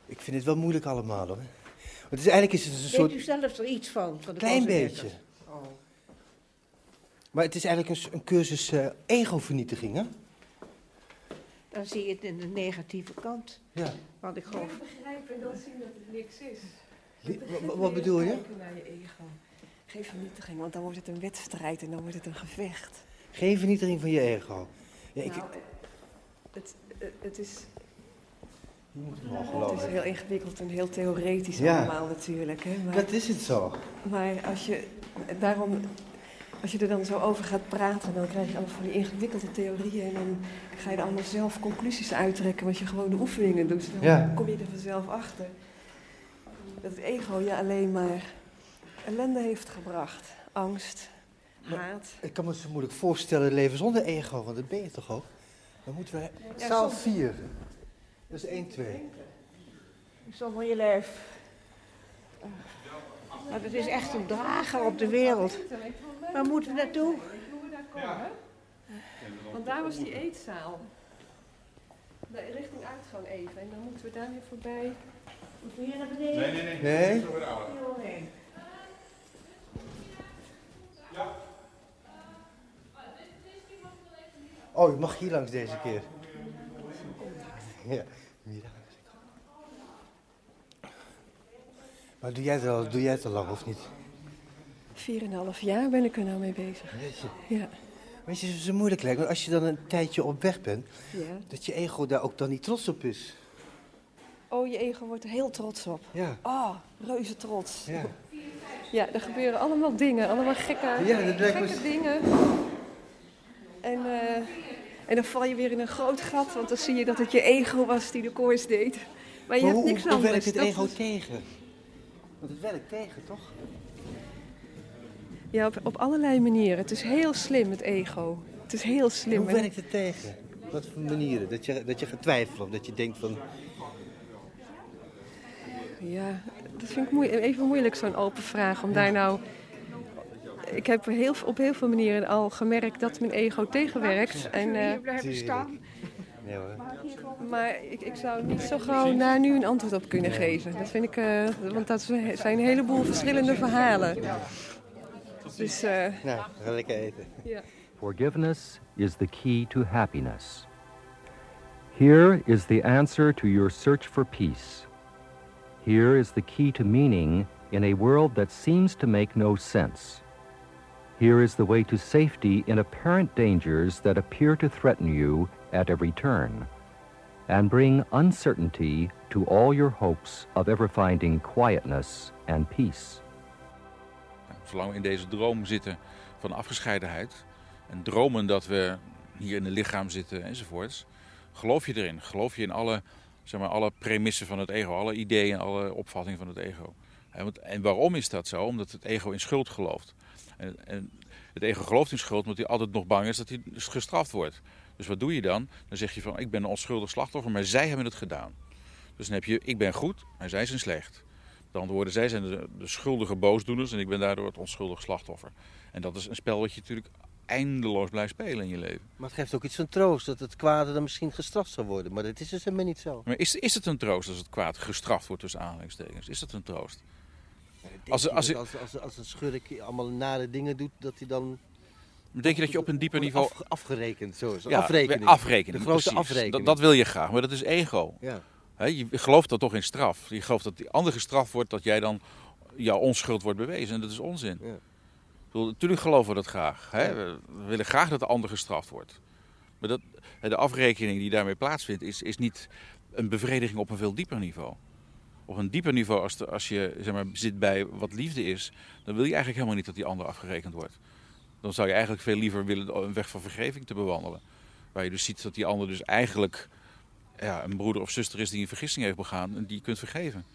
ik vind het wel moeilijk allemaal, hoor. Want het is, eigenlijk is het een Weet soort... u zelf er iets van? van de Klein beetje. Oh. Maar het is eigenlijk een, een cursus eh ego-vernietiging, hè? Dan zie je het in de negatieve kant. Ja. Want ik geloof... begrijpen en dan zien dat het niks is. Wie- wat bedoel je? Kijken naar je ego. Geen vernietiging, want dan wordt het een wedstrijd en dan wordt het een gevecht. Geen vernietiging van je ego. Ja, ik, Nou, het, het, het is, je moet hem wel het is heel ingewikkeld en heel theoretisch Ja. allemaal natuurlijk. Hè? Maar, Dat is het zo. maar als je, daarom, als je er dan zo over gaat praten, dan krijg je allemaal van die ingewikkelde theorieën. En dan ga je er allemaal zelf conclusies uittrekken, want je gewoon de oefeningen doet. Dan Ja. kom je er vanzelf achter. Dat het ego je alleen maar ellende heeft gebracht. Angst, haat. Ik kan me zo moeilijk voorstellen leven zonder ego, want dat ben je toch ook? Dan moeten we... Zaal soms- 4. Dat is 1, 2. Zonder je lijf. Maar het is echt een drager op de wereld. Waar moeten we naartoe? Hoe we daar komen? Want daar was die eetzaal. Richting uitgang even. En dan moeten we daar weer voorbij. Moeten we hier naar beneden? Nee, nee, nee. Nee? Omheen. Oh, je mag hier langs deze keer. Ja, hier langs. Maar doe jij het al, doe jij het al lang of niet? Vier en een half jaar ben ik er nou mee bezig. Weet je, Ja. weet je, zo moeilijk lijkt. Want als je dan een tijdje op weg bent, ja. dat je ego daar ook dan niet trots op is. Oh, je ego wordt er heel trots op. Ja. Oh, reuze trots. Ja. Ja, er gebeuren allemaal dingen, allemaal gekke, Ja, dat me- gekke dingen. En, eh, en dan val je weer in een groot gat, want dan zie je dat het je ego was die de koers deed. Maar je Maar hebt hoe, niks hoe anders. werkt het Dat ego tegen? Want het werkt tegen, toch? Ja, op, op allerlei manieren. Het is heel slim, het ego. Het is heel slim. Hoe werkt het tegen? Wat voor manieren? Dat je, dat je gaat twijfelen of dat je denkt van... Ja, dat vind ik moe- even moeilijk, zo'n open vraag. Om daar nou... Ik heb heel, op heel veel manieren al gemerkt dat mijn ego tegenwerkt. En, eh, blijven staan? Ja hoor. maar ik, ik zou niet zo gauw daar nu een antwoord op kunnen geven. Dat vind ik, eh, want dat zijn een heleboel verschillende verhalen. Dus, eh, Nou, we gaan lekker eten. ja. Forgiveness is the key to happiness. Here is the answer to your search for peace. Here is the key to meaning in a world that seems to make no sense. Here is the way to safety in apparent dangers that appear to threaten you at every turn, and bring uncertainty to all your hopes of ever finding quietness and peace. Zolang in deze droom zitten van afgescheidenheid en dromen dat we hier in een lichaam zitten enzovoorts, geloof je erin. Geloof je in alle, zeg maar, alle premissen van het ego, alle ideeën, alle opvattingen van het ego. En, waarom is dat zo? Omdat het ego in schuld gelooft. En het ego gelooft in schuld omdat hij altijd nog bang is dat hij gestraft wordt. Dus wat doe je dan? Dan zeg je van, ik ben een onschuldig slachtoffer, maar zij hebben het gedaan. Dus dan heb je, ik ben goed, maar zij zijn slecht. Met andere woorden, zij zijn de, de schuldige boosdoeners en ik ben daardoor het onschuldig slachtoffer. En dat is een spel wat je natuurlijk eindeloos blijft spelen in je leven. Maar het geeft ook iets van troost dat het kwade dan misschien gestraft zou worden. Maar dat is dus helemaal niet zo. Maar is, is het een troost als het kwaad gestraft wordt tussen aanhalingstekens? Is dat een troost? Als, als, als, als, als, als een schurk allemaal nare dingen doet, dat hij dan... Denk je dat je op een dieper niveau... af- afgerekend, zo is. Ja, afrekening. afrekening, De precies. afrekening. Dat, dat wil je graag, maar dat is ego. Ja. Je gelooft dan toch in straf. Je gelooft dat die ander gestraft wordt, dat jij dan jouw onschuld wordt bewezen. En dat is onzin. Bedoel, natuurlijk geloven we dat graag. Hè? We willen graag dat de ander gestraft wordt. Maar dat, de afrekening die daarmee plaatsvindt, is, is niet een bevrediging op een veel dieper niveau. Op een dieper niveau, als, de- als je zeg maar, zit bij wat liefde is, dan wil je eigenlijk helemaal niet dat die ander afgerekend wordt. Dan zou je eigenlijk veel liever willen een weg van vergeving te bewandelen. Waar je dus ziet dat die ander dus eigenlijk ja, een broeder of zuster is die een vergissing heeft begaan en die je kunt vergeven.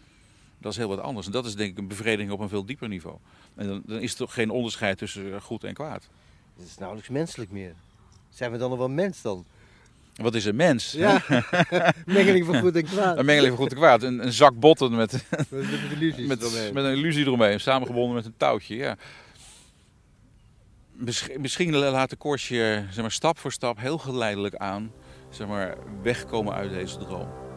Dat is heel wat anders. En dat is denk ik een bevrediging op een veel dieper niveau. En dan, dan is er toch geen onderscheid tussen goed en kwaad. Het is nauwelijks menselijk meer. Zijn we dan nog wel mens dan? Wat is een mens? Ja, mengeling van goed en kwaad. Een mengeling van goed en kwaad. Een, een zak botten met, Met, met een illusie eromheen. Samengebonden met een touwtje. Ja. Misschien, laat de korsje zeg maar, stap voor stap heel geleidelijk aan zeg maar, wegkomen uit deze droom.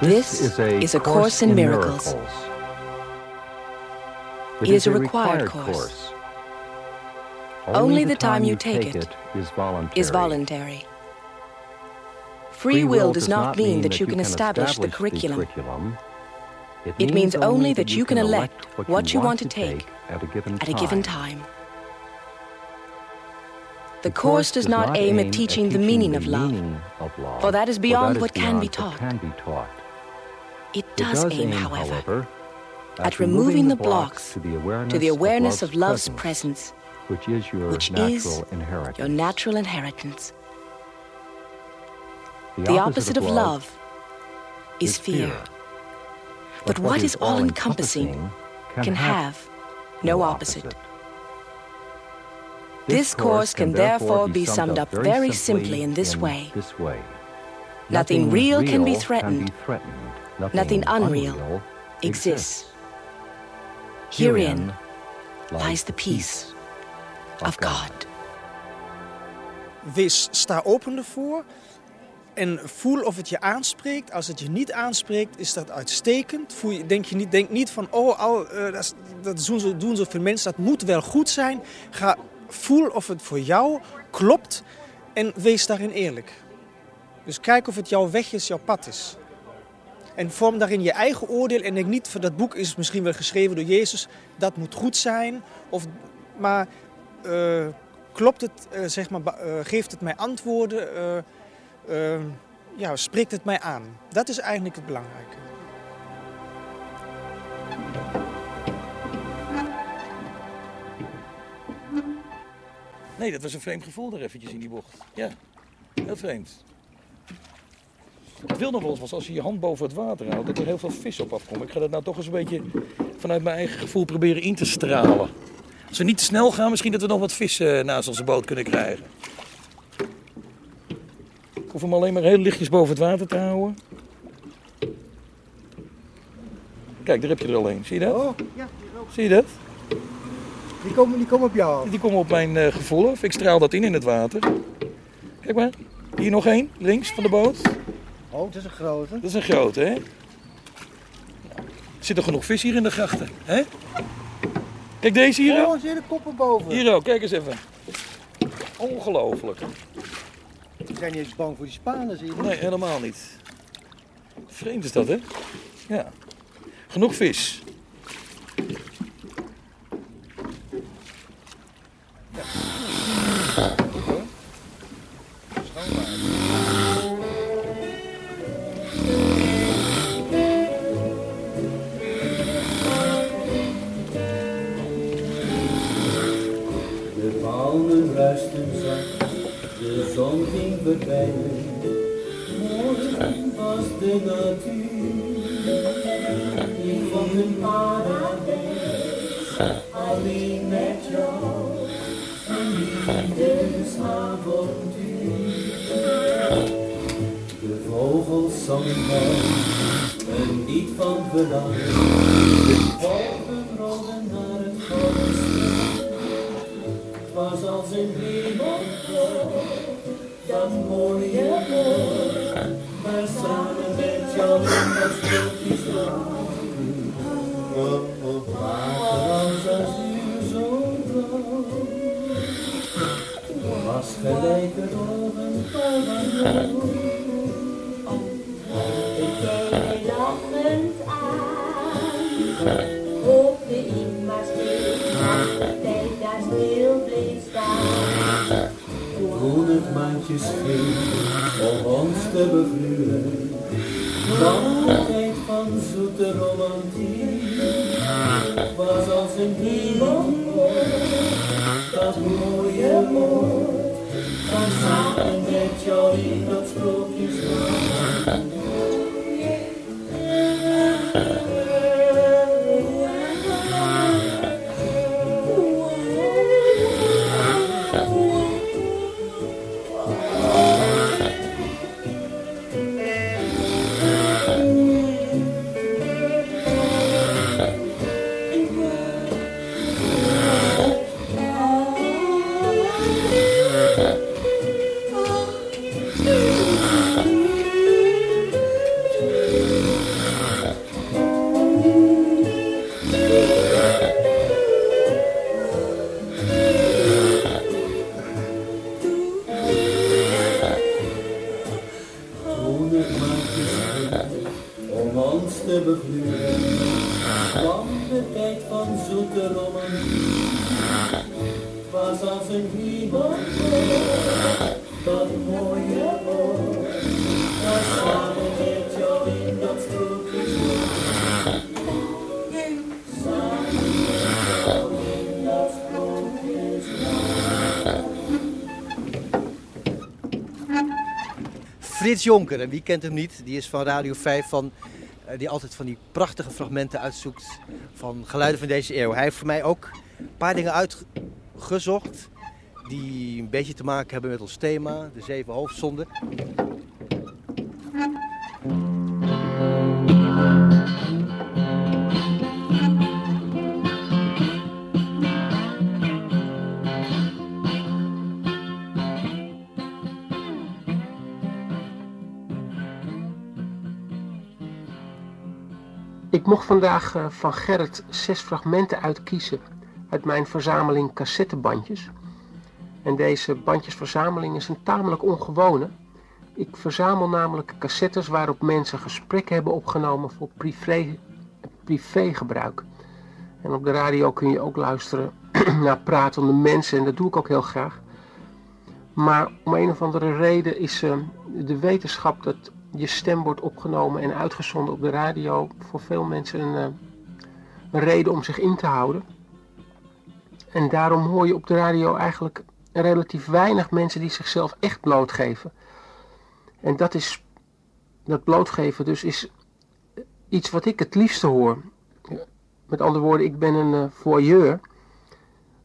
This is a course in miracles. It is a required course. Only the time you take it is voluntary. is voluntary. Free will does not mean that you can establish the curriculum. It means only that you can elect what you want to take at a given at a given time. The course does not aim at teaching the meaning of love, for that is beyond what can be taught. Be taught. It It does aim, however, however, at removing the blocks to the awareness, to the awareness of of love's presence, presence, which is your which natural is inheritance. your natural inheritance. The opposite of love is fear. But what is all encompassing can have no opposite. This course can therefore be summed up very simply in this way Nothing real can be threatened. Nothing unreal exists. Herein lies the peace of God. Wees, sta open ervoor. En voel of het je aanspreekt. Als het je niet aanspreekt, is dat uitstekend. Voel je, denk, je niet, denk niet van, oh, al, eh, dat, dat doen, zo, doen zoveel mensen, dat moet wel goed zijn. Ga, voel of het voor jou klopt en wees daarin eerlijk. Dus kijk of het jouw weg is, jouw pad is. En vorm daarin je eigen oordeel. En denk niet, van dat boek is misschien wel geschreven door Jezus. Dat moet goed zijn. Of, maar eh, klopt het, eh, zeg maar, eh, geeft het mij antwoorden? ja, spreekt het mij aan? Dat is eigenlijk het belangrijke. Nee, dat was een vreemd gevoel daar eventjes in die bocht. Ja, heel vreemd. Het wil nog wel eens was als je je hand boven het water houdt, dat er heel veel vis op afkomt. Ik ga dat nou toch eens een beetje vanuit mijn eigen gevoel proberen in te stralen. Als we niet te snel gaan, misschien dat we nog wat vis eh, naast onze boot kunnen krijgen. Ik hoef hem alleen maar heel lichtjes boven het water te houden. Kijk, daar heb je er alleen. Zie je dat? Oh, ja. Zie je dat? Die komen, die komen op jou. Die komen op mijn eh, gevoel. Ik straal dat in in het water. Kijk maar. Hier nog één, links van de boot. Oh, dat is een grote. Dat is een grote, hè? Er zit nog genoeg vis hier in de grachten, hè? Kijk deze hier Oh, ook. je de koppen boven? Hier ook, kijk eens even. Ongelooflijk. Die zijn niet eens bang voor die Spanen, zie je Nee, helemaal niet. Vreemd is dat, hè? Ja. Genoeg vis. De verdwijnen. Morgen was de natuur. Ik vond een paradijs, alleen met jou. Een liefdesavontuur. De vogels zongen mij een lied van verlangen. De wolken rolden naar het het was als een hemelgolf, dat mooie woord, maar samen met jou in dat sprookjesland. Water als azuur zo blauw, was gelijk het ogen van Ik het maandje scheen om ons te de tijd van zoete romantiek. Was als een dat mooie kwam de tijd van zoete. Het was als een hemelwoord, dat mooie woord, dat samen met jou in dat sprookjesland. Frits Jonker, en wie kent hem niet? Die is van Radio 5, van, die altijd van die prachtige fragmenten uitzoekt van geluiden van deze eeuw. Hij heeft voor mij ook een paar dingen uitgezocht die een beetje te maken hebben met ons thema, de zeven hoofdzonden. Ik mocht vandaag eh, van Gerrit zes fragmenten uitkiezen uit mijn verzameling cassettebandjes. En deze bandjesverzameling is een tamelijk ongewone. Ik verzamel namelijk cassettes waarop mensen gesprekken hebben opgenomen voor privé, privégebruik. En op de radio kun je ook luisteren naar pratende mensen en dat doe ik ook heel graag. Maar om een of andere reden is eh, de wetenschap dat je stem wordt opgenomen en uitgezonden op de radio voor veel mensen een, eh, een reden om zich in te houden. En daarom hoor je op de radio eigenlijk relatief weinig mensen die zichzelf echt blootgeven. En dat is, dat blootgeven dus is iets wat ik het liefste hoor. Met andere woorden, ik ben een uh, voyeur.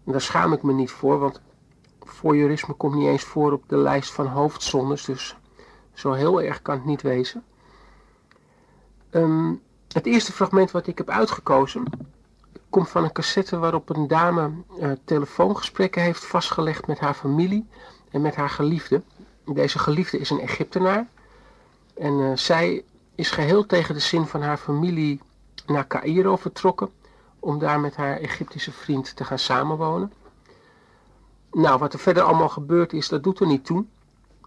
En daar schaam ik me niet voor, want voyeurisme komt niet eens voor op de lijst van hoofdzondes. Dus zo heel erg kan het niet wezen. Um, het eerste fragment wat ik heb uitgekozen komt van een cassette waarop een dame uh, telefoongesprekken heeft vastgelegd met haar familie en met haar geliefde. Deze geliefde is een Egyptenaar en uh, zij is geheel tegen de zin van haar familie naar Cairo vertrokken om daar met haar Egyptische vriend te gaan samenwonen. Nou, wat er verder allemaal gebeurd is, dat doet er niet toe.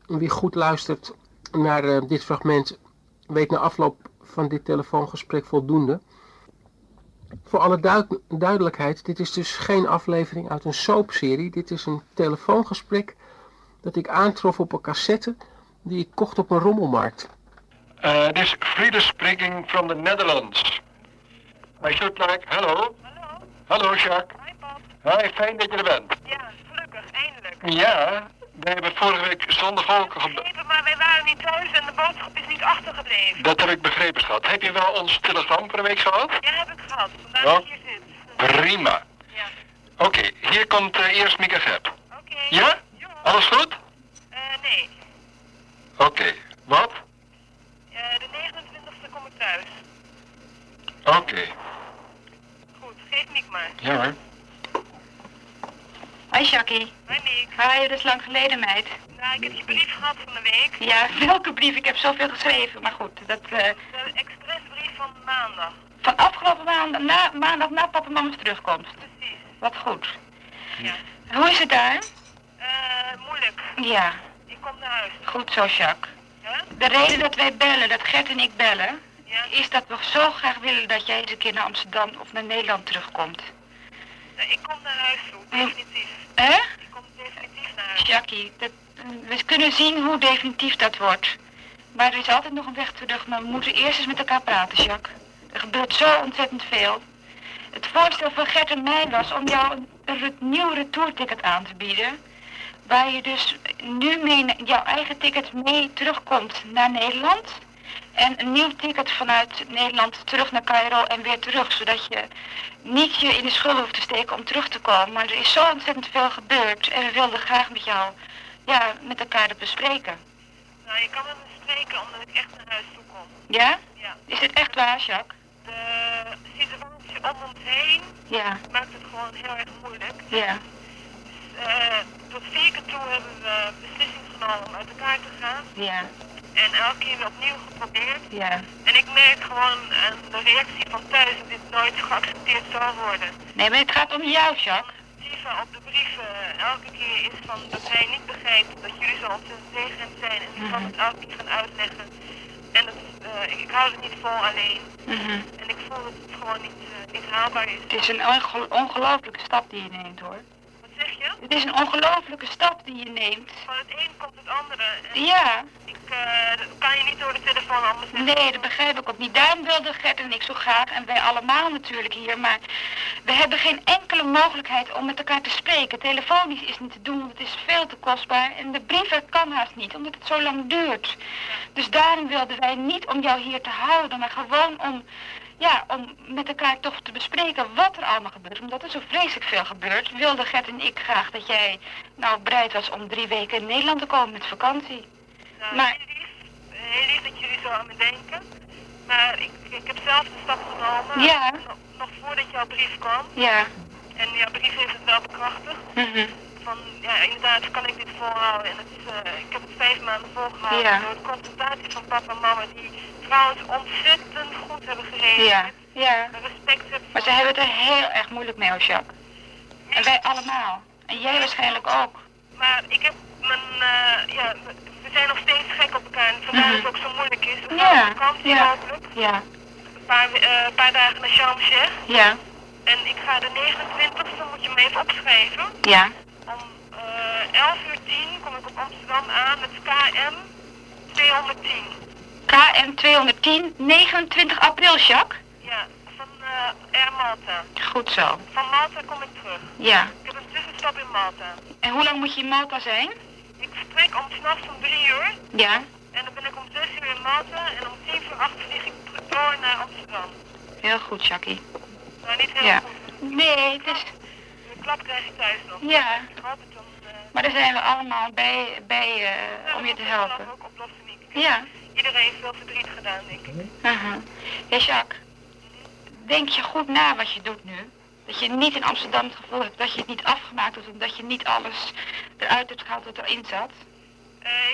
Wie goed luistert naar uh, dit fragment weet na afloop van dit telefoongesprek voldoende. Voor alle duid duidelijkheid, dit is dus geen aflevering uit een soapserie. Dit is een telefoongesprek dat ik aantrof op een cassette die ik kocht op een rommelmarkt. Uh, this Friede speaking from the Netherlands. I should like... Hallo? Hallo? Hallo, Jacques. Hi, Pap. Hi, fijn dat je er bent. Ja, gelukkig, eindelijk. Ja, we hebben vorige week zondag ook... Begrepen, maar wij waren niet thuis en de boodschap is niet achtergebleven. Dat heb ik begrepen, schat. Heb je wel ons telegram van de week gehad? Ja, heb ik gehad. Vandaar dat je hier zit. Prima. Ja. Oké, okay, hier komt uh, eerst Mika Gep. Oké. Okay. Ja? Jo. Alles goed? Uh, nee. Oké, okay. wat? Uh, de 29e kom ik thuis. Oké. Goed, geef Miek maar. Ja hoor. Hoi Jackie. Hoi Miek. Hi, dat is lang geleden meid. Nou, ik heb je brief gehad van de week. Ja, welke brief? Ik heb zoveel geschreven, maar goed, dat... Uh... De expressbrief van maandag. Van afgelopen maandag, na, maandag na papa en mama's terugkomst. Precies. Wat goed. Ja. Hoe is het daar? Uh, moeilijk. Ja. Ik kom naar huis. Goed zo, Jacques. Ja? De reden dat wij bellen, dat Gert en ik bellen, ja? is dat we zo graag willen dat jij eens een keer naar Amsterdam of naar Nederland terugkomt. Ik kom naar huis toe, definitief. Hè? Ik kom definitief naar huis. Jackie, dat, we kunnen zien hoe definitief dat wordt. Maar er is altijd nog een weg terug, maar we moeten eerst eens met elkaar praten, Jacques. Er gebeurt zo ontzettend veel. Het voorstel van Gert en mij was om jou een, een nieuw retourticket aan te bieden. Waar je dus nu mee jouw eigen ticket mee terugkomt naar Nederland. En een nieuw ticket vanuit Nederland terug naar Cairo en weer terug. Zodat je niet je in de schulden hoeft te steken om terug te komen. Maar er is zo ontzettend veel gebeurd. En we wilden graag met jou, ja, met elkaar het bespreken. Nou, je kan met me spreken omdat ik echt naar huis toe kom. Ja? Ja. Is het echt waar, Jacques? De situatie om ons heen ja. maakt het gewoon heel erg moeilijk. Ja. Dus, uh, tot vier keer toe hebben we beslissing genomen om uit elkaar te gaan. Ja. En elke keer opnieuw geprobeerd. Ja. En ik merk gewoon aan de reactie van thuis dat dit nooit geaccepteerd zal worden. Nee, maar het gaat om jou, Jacques. Het op de brieven elke keer is van dat hij niet begrijpt dat jullie zo ontzettend tegen hem zijn. En ik kan het elke keer gaan uitleggen. En dat, uh, ik, ik hou het niet vol alleen. Mm -hmm. En ik voel dat het gewoon niet, uh, niet haalbaar is. Het is een onge ongelofelijke stap die je neemt, hoor. Zeg je? Het is een ongelofelijke stap die je neemt. Van het een komt het andere. En ja. Ik uh, dat kan je niet door de telefoon anders zeggen. Nee, dat begrijp ik ook niet. Daarom wilden Gert en ik zo graag, en wij allemaal natuurlijk hier, maar we hebben geen enkele mogelijkheid om met elkaar te spreken. Telefonisch is niet te doen, want het is veel te kostbaar. En de brieven kan haast niet, omdat het zo lang duurt. Dus daarom wilden wij niet om jou hier te houden, maar gewoon om, ja, om met elkaar toch te bespreken wat er allemaal gebeurt. Omdat er zo vreselijk veel gebeurt, wilden Gert en ik graag dat jij nou bereid was om drie weken in Nederland te komen met vakantie. Nou, maar... heel, lief, heel lief dat jullie zo aan me denken. Maar ik, ik heb zelf de stap genomen. Ja. Nog, nog voordat jouw brief kwam. Ja. En jouw brief heeft het wel bekrachtigd. Mm -hmm. Van, ja, inderdaad kan ik dit volhouden. En het is, uh, ik heb het vijf maanden volgehouden. Ja. Door de consultatie van papa en mama, die trouwens ontzettend goed hebben gereageerd. Ja, ja. Respect hebben Maar ze hebben het er heel erg moeilijk mee, Jacques. Ja. En wij allemaal. En jij waarschijnlijk ook. Maar ik heb mijn, uh, ja, we zijn nog steeds gek op elkaar. En vandaar -hmm. dat het ook zo moeilijk is. We ja. vakantie ja. Ja. Een paar, uh, paar dagen naar Sharm. Ja. En ik ga de 29e, moet je me even opschrijven. Ja. Om uh, 11 uur 10 kom ik op Amsterdam aan met KM 210. KM 210, 29 april, Jacques? Ja, van uh, Air Malta. Goed zo. Van Malta kom ik terug. Ja. Ik heb een stop in Malta. En hoe lang moet je in Malta zijn? Ik vertrek om s'nachts om drie uur. Ja. En dan ben ik om zes uur in Malta. En om tien voor acht vlieg ik door naar Amsterdam. Heel goed, Jackie. Nou, niet heel Ja. goed. Nee, het is... De klap krijg ik thuis nog. Ja. Eh, Maar daar zijn we allemaal bij, bij eh, om je te helpen. ook. Ja. Iedereen heeft veel verdriet gedaan, denk ik. Aha. Ja, Jacques. Denk je goed na wat je doet nu? Dat je niet in Amsterdam het gevoel hebt dat je het niet afgemaakt hebt... omdat je niet alles eruit hebt gehaald wat erin zat?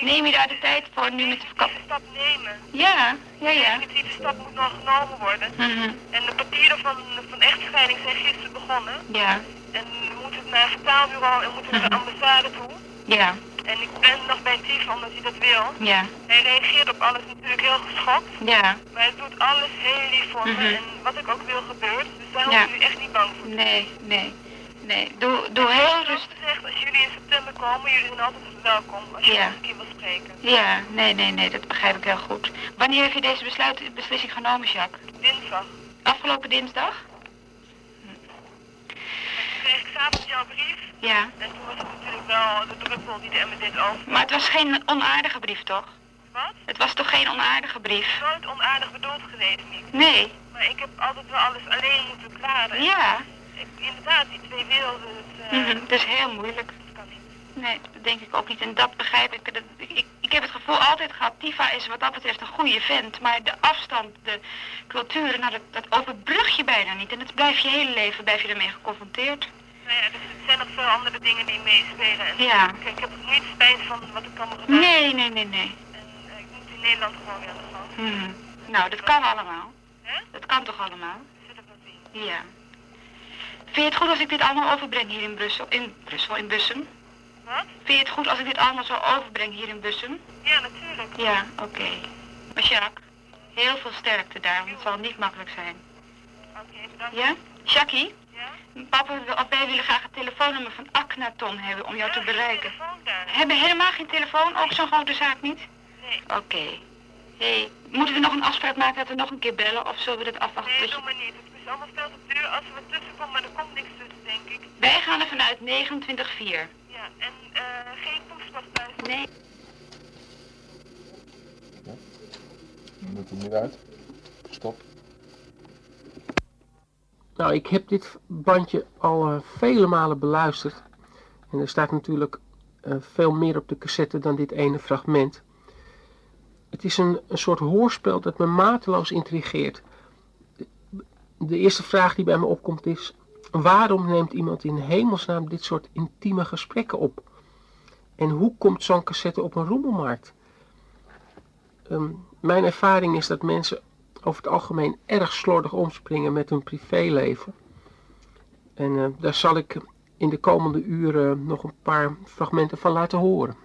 Neem je daar de tijd voor nu met de vakantie? De stap nemen. Ja, ja, ja. De definitieve stap moet nog genomen worden. Mhm. En de papieren van, van echtscheiding zijn gisteren begonnen. Ja, En we moeten naar het vertaalbureau en moeten naar de ambassade toe. ja, En ik ben nog bij Tief omdat hij dat wil. ja, Hij reageert op alles natuurlijk heel geschokt. ja. Maar hij doet alles heel lief voor me. Mhm. En wat ik ook wil gebeurt. Dus daar Ja. hoeven jullie echt niet bang voor. Nee, nee, nee. Doe, doe heel rustig. Zegt, als jullie in september komen, jullie zijn altijd welkom. Als je Ja. nog een keer wil spreken. Ja, nee, nee, nee, dat begrijp ik heel goed. Wanneer heb je deze besluit, beslissing genomen, Jacques? Dinsdag. Afgelopen dinsdag? Kreeg ik s'avonds jouw brief. Ja. En toen was het natuurlijk wel de druppel die de dit over. Maar het was geen onaardige brief, toch? Wat? Het was toch geen onaardige brief? Nooit onaardig bedoeld geweest, niet. Nee. Maar ik heb altijd wel alles alleen moeten klaren. Ja. Ik, inderdaad, die twee werelden. Dus, eh, Mhm, Dat is heel moeilijk. Nee, dat denk ik ook niet. En dat begrijp ik. Dat, ik, ik. heb het gevoel altijd gehad, Tifa is wat dat betreft een goede vent. Maar de afstand, de cultuur, nou, dat, dat overbrug je bijna niet. En dat blijf je hele leven, blijf je ermee geconfronteerd. Nou ja, dus er zijn nog veel andere dingen die meespelen. En Ja. Kijk, ik heb niet spijt van wat ik allemaal gedaan heb. Nee, nee, nee, nee. En eh, ik moet in Nederland gewoon weer aan de gang. Mhm. Nou, dat kan allemaal. Dat kan toch allemaal? Ja. Vind je het goed als ik dit allemaal overbreng hier in Brussel? In Brussel, in Bussum? Wat? Vind je het goed als ik dit allemaal zo overbreng hier in Bussum? Ja, natuurlijk. Ja, oké. Maar Jacques, heel veel sterkte daar, want het zal niet makkelijk zijn. Oké, bedankt. Ja? Jackie? Papa wij willen graag het telefoonnummer van Aknaton hebben om jou te bereiken. Hebben helemaal geen telefoon? Ook zo'n grote zaak niet? Nee. Oké. Hey, moeten we nog een afspraak maken dat we nog een keer bellen of zullen we dat afwachten? Nee, doe maar niet. Het is allemaal veel te duur. Als er wat tussen komt, maar er komt niks tussen, denk ik. Wij gaan er vanuit 29-4. Ja, en eh, geen poespas thuis. Nee. Moet er nu uit. Stop. Nou, ik heb dit bandje al eh, vele malen beluisterd. En er staat natuurlijk eh, veel meer op de cassette dan dit ene fragment. Het is een, een soort hoorspel dat me mateloos intrigeert. De eerste vraag die bij me opkomt is... Waarom neemt iemand in hemelsnaam dit soort intieme gesprekken op? En hoe komt zo'n cassette op een rommelmarkt? Ehm, mijn ervaring is dat mensen over het algemeen erg slordig omspringen met hun privéleven. En eh, daar zal ik in de komende uren nog een paar fragmenten van laten horen.